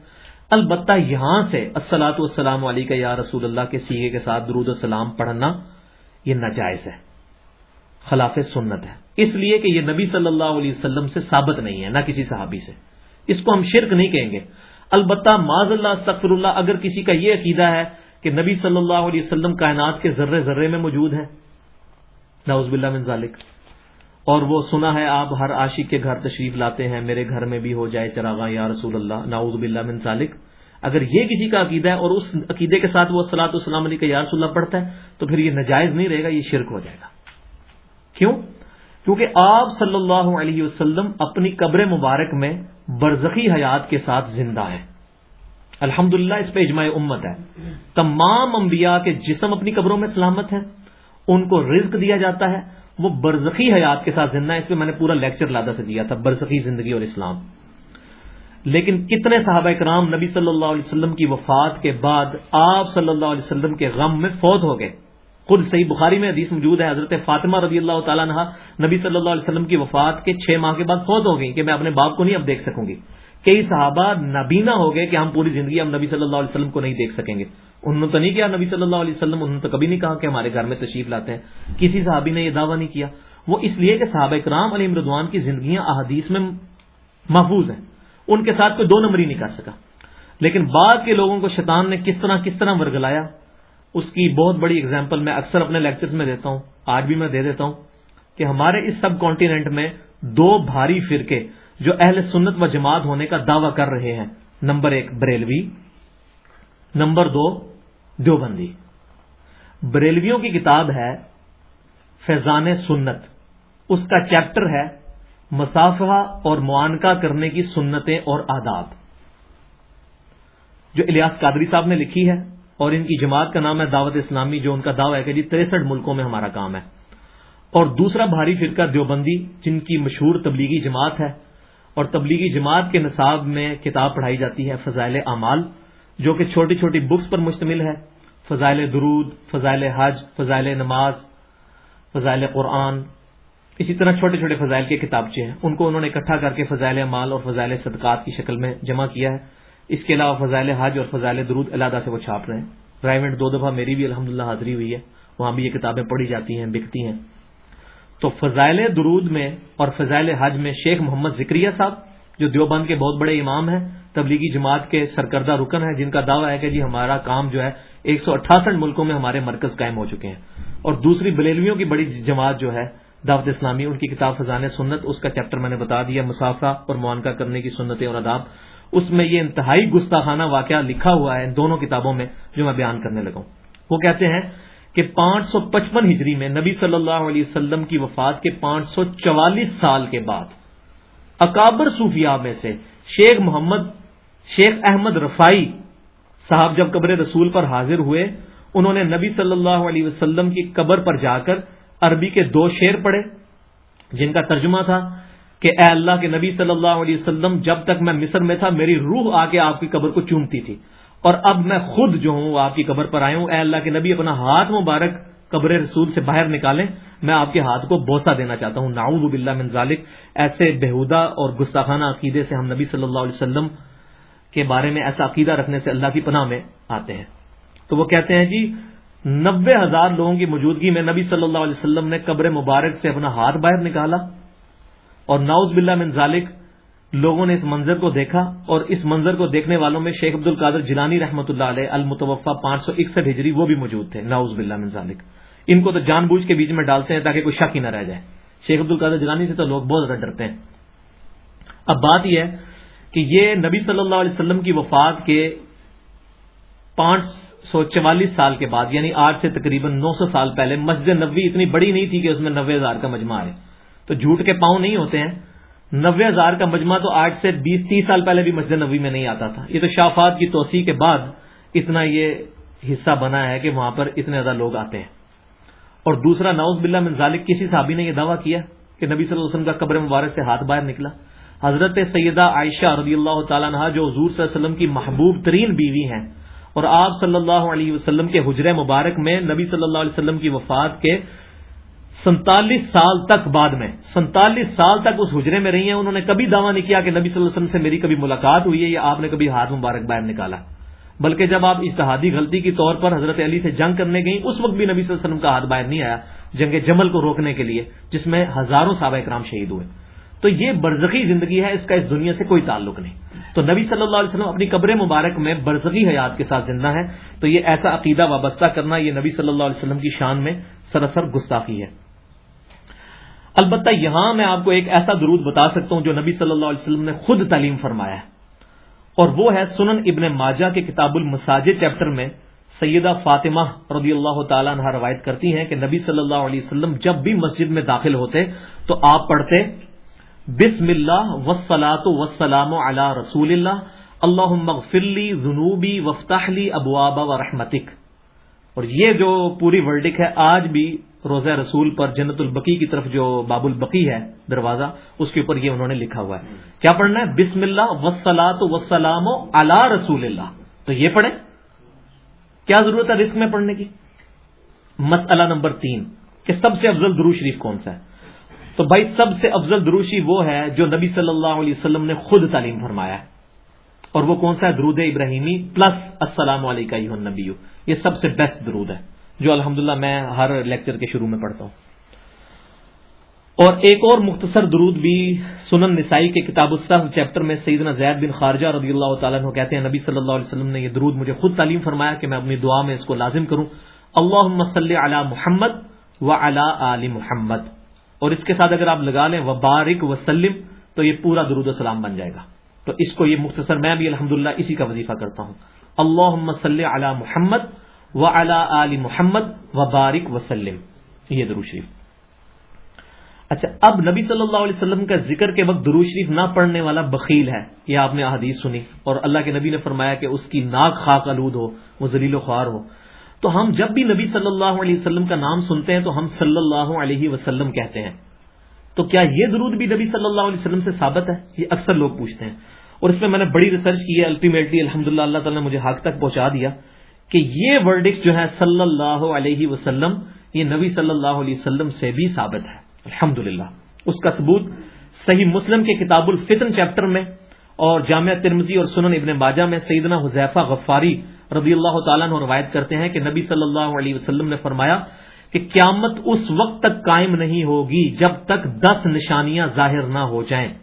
البتہ یہاں سے السلاۃ والسلام علیہ یا رسول اللہ کے سیگے کے ساتھ درود السلام پڑھنا یہ ناجائز ہے۔ خلاف سنت ہے۔ اس لیے کہ یہ نبی صلی اللہ علیہ وسلم سے ثابت نہیں ہے، نہ کسی صحابی سے۔ اس کو ہم شرک نہیں کہیں گے۔ البتہ معذ اللہ سفر اللہ، اگر کسی کا یہ عقیدہ ہے کہ نبی صلی اللہ علیہ وسلم کائنات کے ذرے ذرے میں موجود ہیں۔ ناؤز باللہ من ذالک۔ اور وہ سنا ہے، آپ ہر عاشق کے گھر تشریف لاتے ہیں، میرے گھر میں بھی ہو جائے چراغا یا رسول اللہ۔ ناؤز باللہ من ذالک۔ اگر یہ کسی کا عقیدہ ہے اور اس عقیدے کے ساتھ وہ سلاۃ السلام علیہ کا یا رسول اللہ پڑھتا ہے، تو پھر یہ نجائز نہیں رہے گا، یہ شرک ہو جائے گا۔ کیوں؟ کیونکہ آپ صلی اللہ علیہ وسلم اپنی قبر مبارک میں برزخی حیات کے ساتھ زندہ ہیں۔ الحمد اس پہ اجماع امت ہے۔ تمام انبیاء کے جسم اپنی قبروں میں سلامت ہیں۔ ان کو رزق دیا جاتا ہے۔ وہ برزخی حیات کے ساتھ زندہ ہے اس پہ میں نے پورا لیکچر لادا سے دیا تھا، برزخی زندگی اور اسلام۔ لیکن کتنے صحابہ کرام نبی صلی اللہ علیہ وسلم کی وفات کے بعد آپ صلی اللہ علیہ وسلم کے غم میں فوت ہو گئے۔ خود صحیح بخاری میں حدیث موجود ہے، حضرت فاطمہ رضی اللہ تعالیٰ نبی صلی اللہ علیہ وسلم کی وفات کے چھ ماہ کے بعد فوت ہو گئی کہ میں اپنے باپ کو نہیں اب دیکھ سکوں گی۔ کئی صحابہ نبینا ہو گئے کہ ہم پوری زندگی ہم نبی صلی اللہ علیہ وسلم کو نہیں دیکھ سکیں گے۔ انہوں نے تو نہیں کیا نبی صلی اللہ علیہ وسلم، انہوں نے تو کبھی نہیں کہا کہ ہمارے گھر میں تشریف لاتے ہیں۔ کسی صحابی نے یہ دعویٰ نہیں کیا۔ وہ اس لیے کہ صحابہ کرام علی امردوان کی زندگیاں احادیث میں محفوظ ہیں۔ ان کے ساتھ کوئی دو نمبر ہی نہیں کر سکا۔ لیکن بعد کے لوگوں کو شیطان نے کس طرح کس طرح ورگلایا، اس کی بہت بڑی اگزامپل میں اکثر اپنے لیکچرز میں دیتا ہوں، آج بھی میں دے دیتا ہوں کہ ہمارے اس سب کانٹیننٹ میں دو بھاری فرقے جو اہل سنت و جماعت ہونے کا دعوی کر رہے ہیں۔ نمبر ایک، بریلوی۔ نمبر دو، دیوبندی۔ بریلویوں کی کتاب ہے فیضان سنت۔ اس کا چیپٹر ہے مسافہ اور معانکہ کرنے کی سنتیں اور آداب۔ جو الیاس قادری صاحب نے لکھی ہے اور ان کی جماعت کا نام ہے دعوت اسلامی، جو ان کا دعویٰ ہے کہ جی تریسٹھ ملکوں میں ہمارا کام ہے۔ اور دوسرا بھاری فرقہ دیوبندی، جن کی مشہور تبلیغی جماعت ہے اور تبلیغی جماعت کے نصاب میں کتاب پڑھائی جاتی ہے فضائل اعمال، جو کہ چھوٹی چھوٹی بکس پر مشتمل ہے۔ فضائل درود، فضائل حج، فضائل نماز، فضائل قرآن، اسی طرح چھوٹے چھوٹے فضائل کے کتابچے ہیں۔ ان کو انہوں نے اکٹھا کر کے فضائل اعمال اور فضائل صدقات کی شکل میں جمع کیا ہے۔ اس کے علاوہ فضائل حج اور فضائل درود علیحدہ سے وہ چھاپ رہے ہیں۔ پرائیویٹ دو دفعہ میری بھی الحمد حاضری ہوئی ہے۔ وہاں بھی یہ کتابیں پڑھی جاتی ہیں، بکتی ہیں۔ تو فضائل درود میں اور فضائل حج میں شیخ محمد ذکریہ صاحب، جو دیوبند کے بہت بڑے امام ہیں، تبلیغی جماعت کے سرکردہ رکن ہیں، جن کا دعویٰ ہے کہ جی ہمارا کام جو ہے، ایک سو اٹھاسٹھ ملکوں میں ہمارے مرکز قائم ہو چکے ہیں۔ اور دوسری بلیلویوں کی بڑی جماعت جو ہے، دعوت اسلامی، ان کی کتاب فضان سنت، اس کا چیپٹر میں نے بتا دیا، مسافہ اور معانکہ کرنے کی سنتیں اور اداب اس میں یہ انتہائی گستاخانہ واقعہ لکھا ہوا ہے دونوں کتابوں میں، جو میں بیان کرنے لگا وہ کہتے ہیں کہ پانچ سو پچپن ہجری میں نبی صلی اللہ علیہ وسلم کی وفات کے پانچ سو چوالیس سال کے بعد اکابر صوفیہ میں سے شیخ محمد شیخ احمد رفائی صاحب جب قبر رسول پر حاضر ہوئے، انہوں نے نبی صلی اللہ علیہ وسلم کی قبر پر جا کر عربی کے دو شیر پڑھے، جن کا ترجمہ تھا کہ اے اللہ کے نبی صلی اللہ علیہ وسلم، جب تک میں مصر میں تھا، میری روح آ کے آپ کی قبر کو چومتی تھی۔ اور اب میں خود جو ہوں وہ آپ کی قبر پر آیا ہوں۔ اے اللہ کے نبی، اپنا ہاتھ مبارک قبر رسول سے باہر نکالیں۔ میں آپ کے ہاتھ کو بوسا دینا چاہتا ہوں۔ ناؤز باللہ من ذالک۔ ایسے بےحدہ اور گستاخانہ عقیدے سے ہم نبی صلی اللہ علیہ وسلم کے بارے میں ایسا عقیدہ رکھنے سے اللہ کی پناہ میں آتے ہیں۔ تو وہ کہتے ہیں جی نبے ہزار لوگوں کی موجودگی میں نبی صلی اللہ علیہ وسلم نے قبر مبارک سے اپنا ہاتھ باہر نکالا۔ اور ناؤز باللہ من ذالک لوگوں نے اس منظر کو دیکھا اور اس منظر کو دیکھنے والوں میں شیخ عبد القادر جیلانی رحمۃ اللہ علیہ المتوفا پانچ سو اکسٹھ ہجری، وہ بھی موجود تھے۔ ناؤز باللہ من ذالک۔ ان کو تو جان بوجھ کے بیچ میں ڈالتے ہیں تاکہ کوئی شک ہی نہ رہ جائے۔ شیخ عبد القادر جیلانی سے تو لوگ بہت زیادہ ڈرتے ہیں۔ اب بات یہ ہے کہ یہ نبی صلی اللہ علیہ وسلم کی وفات کے پانچ سو چوالیس سال کے بعد یعنی آج سے تقریباً نو سو سال پہلے، مسجد نبی اتنی بڑی نہیں تھی کہ اس میں نوے ہزار کا مجمع ہے تو جھوٹ کے پاؤں نہیں ہوتے ہیں۔ نوے ہزار کا مجمع تو آج سے بیس تیس سال پہلے بھی مسجد نبی میں نہیں آتا تھا۔ یہ تو شافات کی توسیع کے بعد اتنا یہ حصہ بنا ہے کہ وہاں پر اتنے زیادہ لوگ آتے ہیں۔ اور دوسرا ناؤز بلّہ منظالک کسی صحابی نے یہ دعویٰ کیا کہ نبی صلی اللہ علیہ وسلم کا قبر مبارک سے ہاتھ باہر نکلا۔ حضرت سیدہ عائشہ رضی اللہ تعالیٰ عنہ، جو حضور صلی اللہ علیہ وسلم کی محبوب ترین بیوی ہیں، اور آپ صلی اللہ علیہ وسلم کے حجر مبارک میں نبی صلی اللہ علیہ وسلم کی وفات کے سینتالیس سال تک بعد میں سینتالیس سال تک اس حجرے میں رہی ہیں، انہوں نے کبھی دعویٰ نہیں کیا کہ نبی صلی اللہ علیہ وسلم سے میری کبھی ملاقات ہوئی ہے یا آپ نے کبھی ہاتھ مبارک باہر نکالا۔ بلکہ جب آپ اشتہادی غلطی کے طور پر حضرت علی سے جنگ کرنے گئیں، اس وقت بھی نبی صلی اللہ علیہ وسلم کا ہاتھ باہر نہیں آیا، جنگ جمل کو روکنے کے لیے، جس میں ہزاروں صحابہ اکرام شہید ہوئے۔ تو یہ برزخی زندگی ہے، اس کا اس دنیا سے کوئی تعلق نہیں۔ تو نبی صلی اللہ علیہ وسلم اپنی قبر مبارک میں برزخی حیات کے ساتھ زندہ ہے تو یہ ایسا عقیدہ وابستہ کرنا یہ نبی صلی اللہ علیہ وسلم کی شان میں سراسر گستاخی ہے۔ البتہ یہاں میں آپ کو ایک ایسا درود بتا سکتا ہوں جو نبی صلی اللہ علیہ وسلم نے خود تعلیم فرمایا ہے۔ اور وہ ہے سنن ابن ماجہ کے کتاب المساجد چیپٹر میں سیدہ فاطمہ رضی اللہ تعالیٰ عنہ روایت کرتی ہیں کہ نبی صلی اللہ علیہ وسلم جب بھی مسجد میں داخل ہوتے تو آپ پڑھتے، بسم اللہ وسلاۃ وسلام علی رسول اللہ اللہ مغفلی جنوبی وفتاحلی ابواب و رحمتک۔ اور یہ جو پوری ورڈک ہے، آج بھی روزہ رسول پر جنت البقی کی طرف جو باب البقی ہے دروازہ، اس کے اوپر یہ انہوں نے لکھا ہوا ہے۔ کیا پڑھنا ہے؟ بسم اللہ وسلاۃ وسلام علی رسول اللہ۔ تو یہ پڑھیں۔ کیا ضرورت ہے رسک میں پڑھنے کی؟ مسئلہ نمبر تین۔ کہ سب سے افضل درو شریف کون سا ہے؟ تو بھائی، سب سے افضل دروشی وہ ہے جو نبی صلی اللہ علیہ وسلم نے خود تعلیم فرمایا ہے۔ اور وہ کون سا ہے؟ درود ابراہیمی، پلس السلام علیکم نبی یہ سب سے بیسٹ درود ہے۔ جو الحمدللہ میں ہر لیکچر کے شروع میں پڑھتا ہوں۔ اور ایک اور مختصر درود بھی سنن نسائی کے کتاب الصف چیپٹر میں سیدنا زید بن خارجہ رضی اللہ تعالیٰ عنہ کہتے ہیں، نبی صلی اللہ علیہ وسلم نے یہ درود مجھے خود تعلیم فرمایا کہ میں اپنی دعا میں اس کو لازم کروں۔ اللہ صلی علی محمد و علی آل محمد۔ اور اس کے ساتھ اگر آپ لگا لیں، وبارک وسلم، تو یہ پورا درود السلام بن جائے گا۔ تو اس کو یہ مختصر میں بھی الحمد اسی کا وظیفہ کرتا ہوں۔ اللہ صلی علی محمد و علی علی محمد و بارک وسلم۔ یہ درو شریف۔ اچھا اب نبی صلی اللہ علیہ وسلم کا ذکر کے وقت درو شریف نہ پڑھنے والا بخیل ہے، یہ آپ نے احادیث سنی۔ اور اللہ کے نبی نے فرمایا کہ اس کی ناک خاک آلود ہو، وہ ذلیل و خوار ہو۔ تو ہم جب بھی نبی صلی اللہ علیہ وسلم کا نام سنتے ہیں تو ہم صلی اللہ علیہ وسلم کہتے ہیں۔ تو کیا یہ درود بھی نبی صلی اللہ علیہ وسلم سے ثابت ہے؟ یہ اکثر لوگ پوچھتے ہیں۔ اور اس میں میں نے بڑی ریسرچ کی ہے الٹیمیٹلی الحمد اللہ تعالیٰ نے مجھے حق تک پہنچا دیا۔ کہ یہ ورڈکس جو ہے صلی اللہ علیہ وسلم، یہ نبی صلی اللہ علیہ وسلم سے بھی ثابت ہے۔ الحمد اس کا ثبوت صحیح مسلم کے کتاب الفتن چیپٹر میں اور جامعہ ترمزی اور سنن ابن باجہ میں سیدنا حذیفہ غفاری رضی اللہ تعالیٰ نے روایت کرتے ہیں کہ نبی صلی اللہ علیہ وسلم نے فرمایا کہ قیامت اس وقت تک قائم نہیں ہوگی جب تک دس نشانیاں ظاہر نہ ہو جائیں۔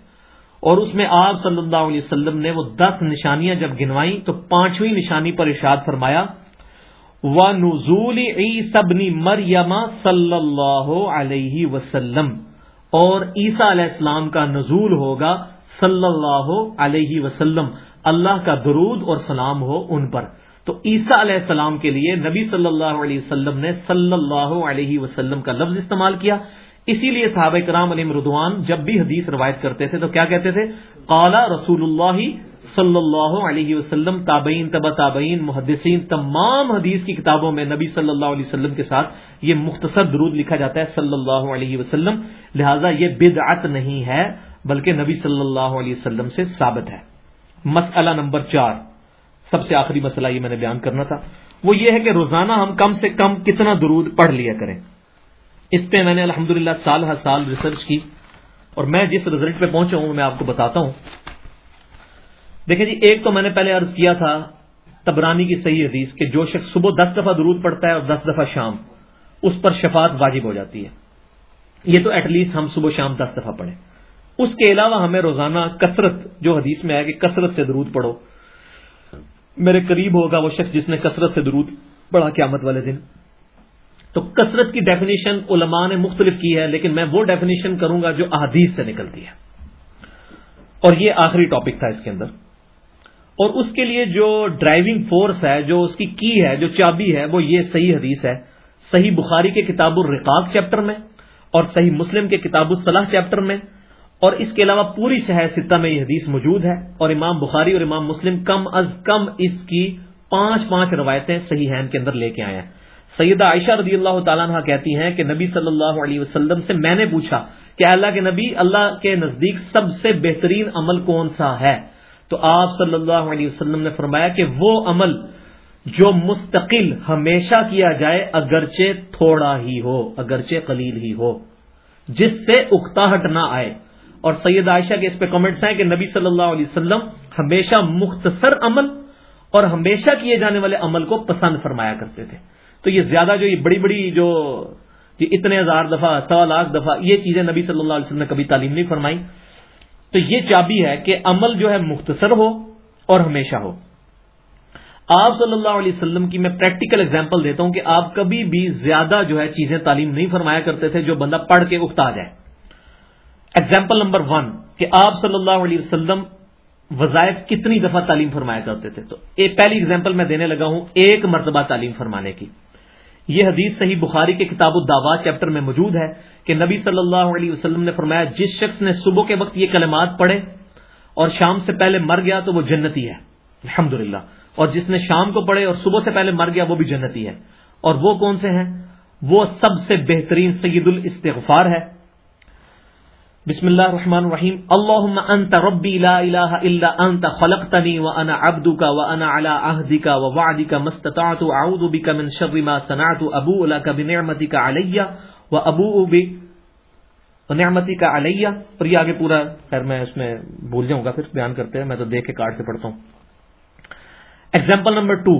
اور اس میں آپ صلی اللہ علیہ وسلم نے وہ دس نشانیاں جب گنوائیں تو پانچویں نشانی پر ارشاد فرمایا و نزول سبنی مریما صلی اللہ علیہ وسلم۔ اور عیسیٰ علیہ السلام کا نزول ہوگا صلی اللہ علیہ وسلم۔ اللہ کا درود اور سلام ہو ان پر۔ تو عیسیٰ علیہ السلام کے لیے نبی صلی اللہ علیہ وسلم نے صلی اللہ علیہ وسلم کا لفظ استعمال کیا۔ اسی لیے صحابہ کرام علی مردوان جب بھی حدیث روایت کرتے تھے تو کیا کہتے تھے؟ قالا رسول اللہ صلی اللہ علیہ وسلم، تابعین تبا تابعین، محدثین، تمام حدیث کی کتابوں میں نبی صلی اللہ علیہ وسلم کے ساتھ یہ مختصر درود لکھا جاتا ہے صلی اللہ علیہ وسلم۔ لہذا یہ بدعت نہیں ہے، بلکہ نبی صلی اللہ علیہ وسلم سے ثابت ہے۔ مسئلہ نمبر چار، سب سے آخری مسئلہ یہ میں نے بیان کرنا تھا۔ وہ یہ ہے کہ روزانہ ہم کم سے کم کتنا درود پڑھ لیا کریں۔ اس پہ میں نے الحمد سال ہر سال ریسرچ کی اور میں جس رزلٹ پہ پہنچا ہوں میں آپ کو بتاتا ہوں۔ دیکھیں جی ایک تو میں نے پہلے عرض کیا تھا تبرانی کی صحیح حدیث کہ جو شخص صبح دس دفعہ درود پڑتا ہے اور دس دفعہ شام، اس پر شفاعت واجب ہو جاتی ہے۔ یہ تو ایٹ لیسٹ ہم صبح شام دس دفعہ پڑھیں۔ اس کے علاوہ ہمیں روزانہ کثرت جو حدیث میں ہے کہ کثرت سے درود پڑھو۔ میرے قریب ہوگا وہ شخص جس نے کثرت سے درود پڑھا قیامت والے دن۔ تو کثرت کی ڈیفینیشن علماء نے مختلف کی ہے، لیکن میں وہ ڈیفینیشن کروں گا جو احادیث سے نکلتی ہے۔ اور یہ آخری ٹاپک تھا اس کے اندر۔ اور اس کے لیے جو ڈرائیونگ فورس ہے، جو اس کی کی ہے، جو چابی ہے، وہ یہ صحیح حدیث ہے۔ صحیح بخاری کے کتاب الرقاق چیپٹر میں اور صحیح مسلم کے کتاب الصلاح چیپٹر میں۔ اور اس کے علاوہ پوری شہر ستہ میں یہ حدیث موجود ہے۔ اور امام بخاری اور امام مسلم کم از کم اس کی پانچ پانچ روایتیں صحیح ہین کے اندر لے کے آئے ہیں۔ سیدہ عائشہ رضی اللہ تعالیٰ عنہ کہتی ہیں کہ نبی صلی اللہ علیہ وسلم سے میں نے پوچھا کہ اللہ کے نبی، اللہ کے نزدیک سب سے بہترین عمل کون سا ہے؟ تو آپ صلی اللہ علیہ وسلم نے فرمایا کہ وہ عمل جو مستقل ہمیشہ کیا جائے اگرچہ تھوڑا ہی ہو، اگرچہ قلیل ہی ہو، جس سے اکتاہٹ نہ آئے۔ اور سید عائشہ کے اس پہ کمنٹس ہیں کہ نبی صلی اللہ علیہ وسلم ہمیشہ مختصر عمل اور ہمیشہ کیے جانے والے عمل کو پسند فرمایا کرتے تھے۔ تو یہ زیادہ جو یہ بڑی بڑی جو اتنے ہزار دفعہ، سوا لاکھ دفعہ، یہ چیزیں نبی صلی اللہ علیہ وسلم نے کبھی تعلیم نہیں فرمائی۔ تو یہ چابی ہے کہ عمل جو ہے مختصر ہو اور ہمیشہ ہو۔ آپ صلی اللہ علیہ وسلم کی میں پریکٹیکل اگزامپل دیتا ہوں کہ آپ کبھی بھی زیادہ جو ہے چیزیں تعلیم نہیں فرمایا کرتے تھے جو بندہ پڑھ کے اکتا جائے۔ ایگزامپل نمبر ون کہ آپ صلی اللہ علیہ وسلم وظائف کتنی دفعہ تعلیم فرمایا کرتے تھے۔ تو پہلی اگزامپل میں دینے لگا ہوں، ایک مرتبہ تعلیم فرمانے کی۔ یہ حدیث صحیح بخاری کے کتاب الدعوا چیپٹر میں موجود ہے کہ نبی صلی اللہ علیہ وسلم نے فرمایا، جس شخص نے صبح کے وقت یہ کلمات پڑھے اور شام سے پہلے مر گیا تو وہ جنتی ہے الحمد اور جس نے شام کو پڑھے اور صبح سے پہلے مر گیا وہ بھی جنتی ہے۔ اور وہ کون سے ہیں؟ وہ سب سے بہترین سید الاستغفار ہے۔ بسم اللہ الرحمن الرحیم. اللهم انت ربی لا الہ الا انت خلقتنی وانا عبدك وانا على عهدك ووعدك ما استطعت. اعوذ بك من شر ما صنعت. ابوء لك بنعمتك علي وابوء بنعمتك علي اور یہ آگے پورا خیر میں اس میں بھول جاؤں گا پھر بیان کرتے ہیں. میں تو دیکھ کے کارڈ سے پڑھتا ہوں. ایگزامپل نمبر ٹو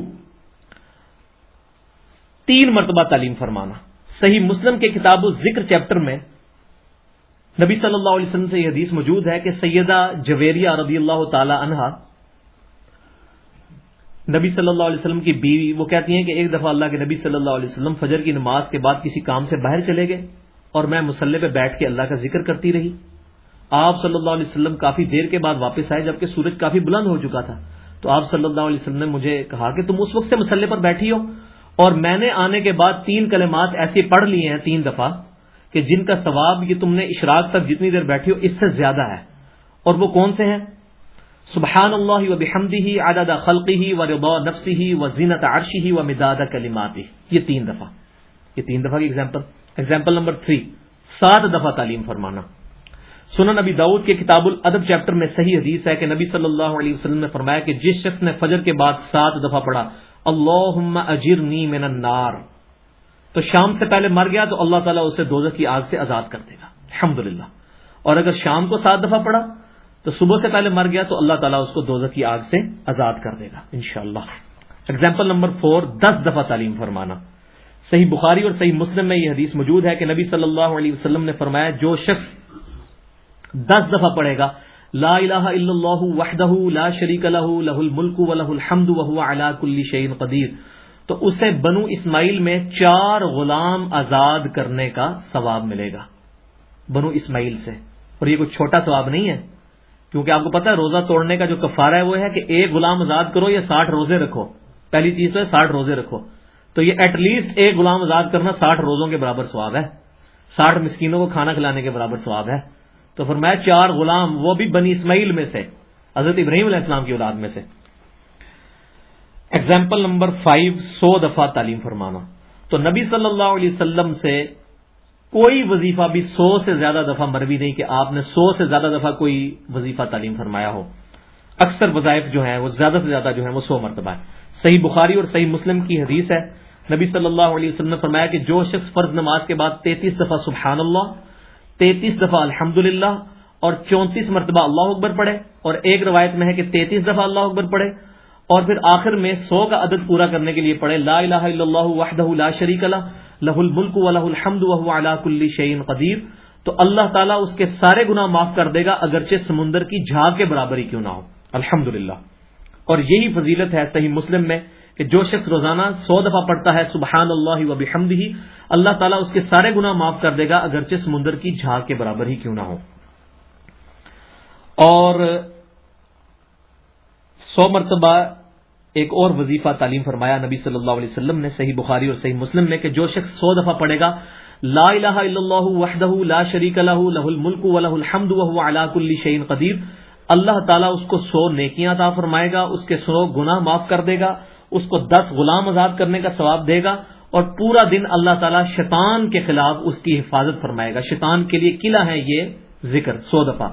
تین مرتبہ تعلیم فرمانا. صحیح مسلم کے کتاب و ذکر چیپٹر میں نبی صلی اللہ علیہ وسلم سے یہ حدیث موجود ہے کہ سیدہ جویریہ رضی اللہ تعالی عنہا نبی صلی اللہ علیہ وسلم کی بیوی، وہ کہتی ہیں کہ ایک دفعہ اللہ کے نبی صلی اللہ علیہ وسلم فجر کی نماز کے بعد کسی کام سے باہر چلے گئے اور میں مسلح پہ بیٹھ کے اللہ کا ذکر کرتی رہی۔ آپ صلی اللہ علیہ وسلم کافی دیر کے بعد واپس آئے جبکہ سورج کافی بلند ہو چکا تھا۔ تو آپ صلی اللہ علیہ وسلم نے مجھے کہا کہ تم اس وقت سے مسلح پر بیٹھی ہو اور میں نے آنے کے بعد تین کلمات ایسے پڑھ لیے ہیں، تین دفعہ۔ کہ جن کا ثواب یہ تم نے اشراق تک جتنی دیر بیٹھی ہو، اس سے زیادہ ہے۔ اور وہ کون سے ہیں؟ سبحان اللہ و بحمدی ہی عدد خلقی ہی و ربا نفسی ہی و زینت عرشی ہی و مداد کلیماتی یہ تین دفعہ۔ یہ تین دفعہ کی ایگزامپل ایگزامپل نمبر تھری سات دفعہ تعلیم فرمانا۔ سنن نبی داؤد کے کتاب الادب چیپٹر میں صحیح حدیث ہے کہ نبی صلی اللہ علیہ وسلم نے فرمایا کہ جس شخص نے فجر کے بعد سات دفعہ پڑھا اللہ اجرنی من النار تو شام سے پہلے مر گیا تو اللہ تعالیٰ اسے دوزہ کی آگ سے آزاد کر دے گا۔ الحمد اور اگر شام کو سات دفعہ پڑا تو صبح سے پہلے مر گیا تو اللہ تعالیٰ اس کو دوزہ کی آگ سے آزاد کر دے گا، انشاءاللہ۔ شاء ایگزامپل نمبر فور دس دفعہ تعلیم فرمانا۔ صحیح بخاری اور صحیح مسلم میں یہ حدیث موجود ہے کہ نبی صلی اللہ علیہ وسلم نے فرمایا، جو شخص دس دفعہ پڑھے گا، لا الہ الا اللہ وحدہ، لا شریک لہ لہ الملک و لہ الحمد وهو علی کل شیء قدیر۔ تو اسے بنو اسماعیل میں چار غلام آزاد کرنے کا ثواب ملے گا، بنو اسماعیل سے۔ اور یہ کوئی چھوٹا ثواب نہیں ہے، کیونکہ آپ کو پتا ہے، روزہ توڑنے کا جو کفارہ ہے وہ ہے کہ ایک غلام آزاد کرو یا ساٹھ روزے رکھو۔ پہلی چیز تو ہے ساٹھ روزے رکھو۔ تو یہ ایٹ لیسٹ ایک غلام آزاد کرنا ساٹھ روزوں کے برابر ثواب ہے۔ ساٹھ مسکینوں کو کھانا کھلانے کے برابر ثواب ہے۔ تو پھر میں چار غلام، وہ بھی بنی اسماعیل میں سے، حضرت ابراہیم علیہ السلام کی اولاد میں سے۔ ایگزامپل نمبر فائیو سو دفعہ تعلیم فرمانا۔ تو نبی صلی اللہ علیہ وسلم سے کوئی وظیفہ بھی سو سے زیادہ دفعہ مروی نہیں کہ آپ نے سو سے زیادہ دفعہ کوئی وظیفہ تعلیم فرمایا ہو۔ اکثر وظائف جو ہیں وہ زیادہ سے زیادہ جو ہیں وہ سو مرتبہ ہے صحیح بخاری اور صحیح مسلم کی حدیث ہے۔ نبی صلی اللہ علیہ وسلم نے فرمایا کہ جو شخص فرض نماز کے بعد تینتیس دفعہ سبحان اللہ تینتیس دفعہ الحمد اور چونتیس مرتبہ اللہ اکبر پڑھے اور ایک روایت میں ہے کہ تینتیس دفعہ اللہ اکبر پڑھے اور پھر آخر میں سو کا عدد پورا کرنے کے لیے پڑھے لا الہ الا اللہ وحدہ لا شریک لہ لہ الملک و لہ الحمد وهو علی کل شیء قدیر۔ تو اللہ تعالیٰ اس کے سارے گناہ معاف کر دے گا، اگرچہ سمندر کی جھاگ کے برابر ہی کیوں نہ ہو۔ الحمد اور یہی فضیلت ہے صحیح مسلم میں کہ جو شخص روزانہ سو دفعہ پڑھتا ہے سبحان اللہ و بحمد ہی اللہ تعالیٰ اس کے سارے گناہ معاف کر دے گا، اگرچہ سمندر کی جھاگ کے برابر ہی کیوں نہ ہو۔ اور سو مرتبہ ایک اور وظیفہ تعلیم فرمایا نبی صلی اللہ علیہ وسلم نے، صحیح بخاری اور صحیح مسلم میں، کہ جو شخص سو دفعہ پڑھے گا، لا الہ الا اللہ وحدہ لا شریک لہ لہ الملک و لہ الحمد وهو علی کل شیء قدیر، اللہ تعالیٰ اس کو سو نیکیاں عطا فرمائے گا، اس کے سو گناہ معاف کر دے گا، اس کو دس غلام آزاد کرنے کا ثواب دے گا، اور پورا دن اللہ تعالیٰ شیطان کے خلاف اس کی حفاظت فرمائے گا۔ شیطان کے لیے قلعہ ہے یہ ذکر، سو دفعہ۔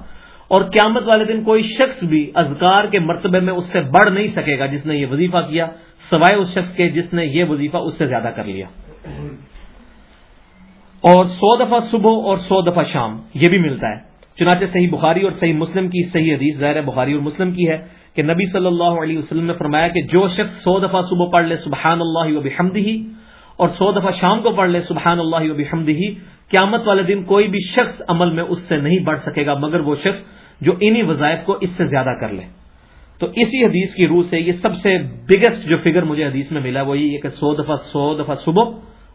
اور قیامت والے دن کوئی شخص بھی اذکار کے مرتبے میں اس سے بڑھ نہیں سکے گا جس نے یہ وظیفہ کیا، سوائے اس شخص کے جس نے یہ وظیفہ اس سے زیادہ کر لیا۔ اور سو دفعہ صبح اور سو دفعہ شام یہ بھی ملتا ہے۔ چنانچہ صحیح بخاری اور صحیح مسلم کی صحیح حدیث ظاہر بخاری اور مسلم کی ہے کہ نبی صلی اللہ علیہ وسلم نے فرمایا کہ جو شخص سو دفعہ صبح پڑھ لے، سبحان اللہ و بحمد اور سو دفعہ شام کو پڑھ لے، سبحان اللہ و بحمد ہی قیامت والے دن کوئی بھی شخص عمل میں اس سے نہیں بڑھ سکے گا، مگر وہ شخص جو انہی وظائف کو اس سے زیادہ کر لے۔ تو اسی حدیث کی روح سے یہ سب سے بگیسٹ جو فگر مجھے حدیث میں ملا وہ یہ کہ سو دفعہ سو دفعہ صبح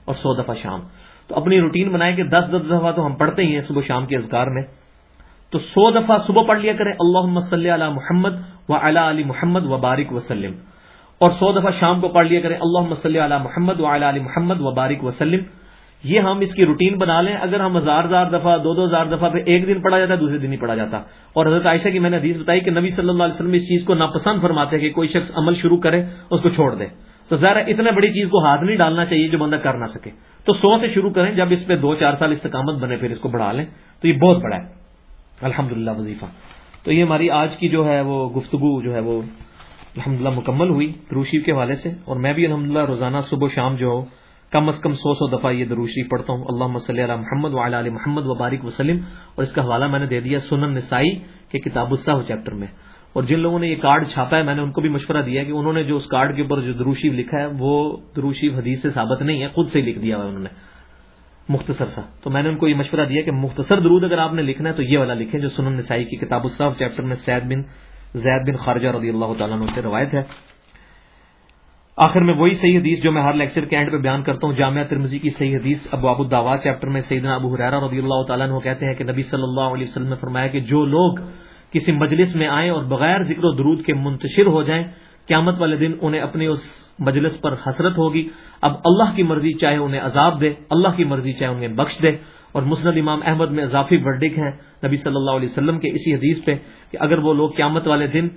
اور سو دفعہ شام۔ تو اپنی روٹین بنائیں کہ دس دس دفعہ تو ہم پڑھتے ہی ہیں صبح شام کے اذکار میں۔ تو سو دفعہ صبح پڑھ لیا کریں اللہ صلی علی محمد و علی علی محمد و بارک وسلم۔ اور سو دفعہ شام کو پڑھ لیا کریں اللہ صلی علی محمد و علی محمد و بارک وسلم۔ یہ ہم اس کی روٹین بنا لیں۔ اگر ہم ہزار ہزار دفعہ، دو دو ہزار دفعہ پہ ایک دن پڑھا جاتا ہے دوسرے دن ہی پڑھا جاتا۔ اور حضرت عائشہ کی میں نے حدیث بتائی کہ نبی صلی اللہ علیہ وسلم اس چیز کو ناپسند فرماتے ہیں کہ کوئی شخص عمل شروع کرے، اس کو چھوڑ دے۔ تو ظاہر اتنے بڑی چیز کو ہاتھ نہیں ڈالنا چاہیے جو بندہ کر نہ سکے۔ تو سو سے شروع کریں، جب اس پہ دو چار سال استقامت بنے، پھر اس کو بڑھا لیں۔ تو یہ بہت بڑا ہے۔ الحمد للہ وظیفہ۔ تو یہ ہماری آج کی جو ہے وہ گفتگو جو ہے وہ الحمد للہ مکمل ہوئی دروشی کے حوالے سے اور میں بھی الحمد للہ روزانہ صبح و شام جو کم از کم سو سو دفعہ یہ دروشی پڑھتا ہوں۔ اللہ مسلی علیہ محمد و علیہ محمد و بارک وسلم۔ اور اس کا حوالہ میں نے دے دیا سنن نسائی کے کتاب الصح چیپٹر میں۔ اور جن لوگوں نے یہ کارڈ چھاپا ہے، میں نے ان کو بھی مشورہ دیا کہ انہوں نے جو اس کارڈ کے اوپر جو دروشی لکھا ہے، وہ دروشی حدیث سے ثابت نہیں ہے، خود سے لکھ دیا ہوا انہوں نے۔ مختصر سا۔ تو میں نے ان کو یہ مشورہ دیا کہ مختصر درود اگر آپ نے لکھنا ہے تو یہ والا لکھیں جو سنن نسائی کی کتاب الصاف چیپٹر میں سید بن زید بن خارجہ رضی اللہ تعالیٰ عنہ سے روایت ہے۔ آخر میں وہی صحیح حدیث جو میں ہر لیکچر کے اینڈ پہ بیان کرتا ہوں، جامعہ ترمزی کی صحیح حدیث ابو ابو داوا چیپٹر میں سیدنا ابو حرارہ رضی اللہ تعالیٰ عنہ کہتے ہیں کہ نبی صلی اللہ علیہ وسلم نے فرمایا کہ جو لوگ کسی مجلس میں آئیں اور بغیر ذکر و درود کے منتشر ہو جائیں، قیامت والے دن انہیں اپنی اس مجلس پر حسرت ہوگی۔ اب اللہ کی مرضی چاہے انہیں عذاب دے، اللہ کی مرضی چاہے انہیں بخش دے۔ اور مسند امام احمد میں اضافی ورڈک ہیں نبی صلی اللہ علیہ وسلم کے اسی حدیث پہ کہ اگر وہ لوگ قیامت والے دن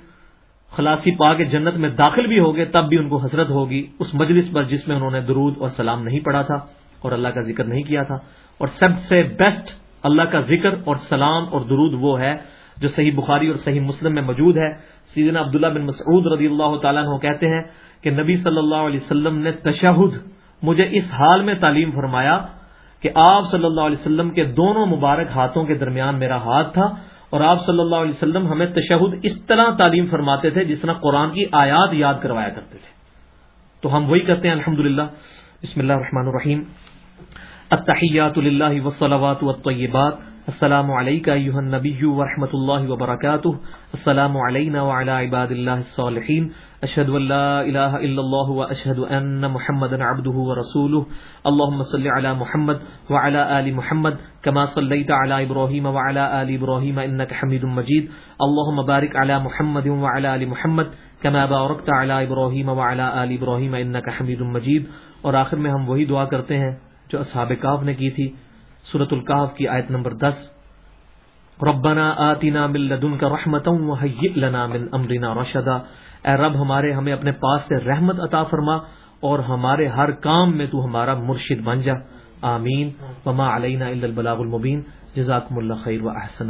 خلاصی پا کے جنت میں داخل بھی ہو گئے تب بھی ان کو حسرت ہوگی۔ اس مجلس پر جس میں انہوں نے درود اور سلام نہیں پڑھا تھا اور اللہ کا ذکر نہیں کیا تھا۔ اور سب سے بیسٹ اللہ کا ذکر اور سلام اور درود وہ ہے جو صحیح بخاری اور صحیح مسلم میں موجود ہے۔ سیدنا عبداللہ بن مسعود رضی اللہ تعالیٰ عنہ کہتے ہیں کہ نبی صلی اللہ علیہ وسلم نے تشہد مجھے اس حال میں تعلیم فرمایا کہ آپ صلی اللہ علیہ وسلم کے دونوں مبارک ہاتھوں کے درمیان میرا ہاتھ تھا اور آپ صلی اللہ علیہ وسلم ہمیں تشہد اس طرح تعلیم فرماتے تھے جس طرح قرآن کی آیات یاد کروایا کرتے تھے۔ تو ہم وہی کرتے ہیں الحمد بسم اللہ الرحمن الرحیم۔ التحیات للہ والصلوات والطیبات۔ السلام علیکہ ایوہ النبی ورحمت اللہ وبرکاتہ۔ السلام علینا وعلى عباد اللہ الصالحین۔ اشہد ان لا الہ الا اللہ واشہد ان محمد عبده ورسولہ اللہم صلی علی محمد وعلى آل محمد كما صلیت علی ابراہیم وعلى آل ابراہیم انکا حمید مجید۔ اللہم بارک علی محمد وعلى آل محمد كما بارکت علی ابراہیم وعلى آل ابراہیم انکا حمید مجید۔ اور آخر میں ہم وہی دعا کرتے ہیں جو اصحاب کاف نے کی تھی۔ سورت القاف کی آیت نمبر دس۔ ربنا آتینا من لدنک رحمتا وحیئ لنا من امرنا رشدا۔ اے رب، ہمارے، ہمیں اپنے پاس سے رحمت عطا فرما اور ہمارے ہر کام میں تو ہمارا مرشد بن جا۔ آمین۔ وما علینا الا البلاغ المبین۔ جزاکم اللہ خیر و احسن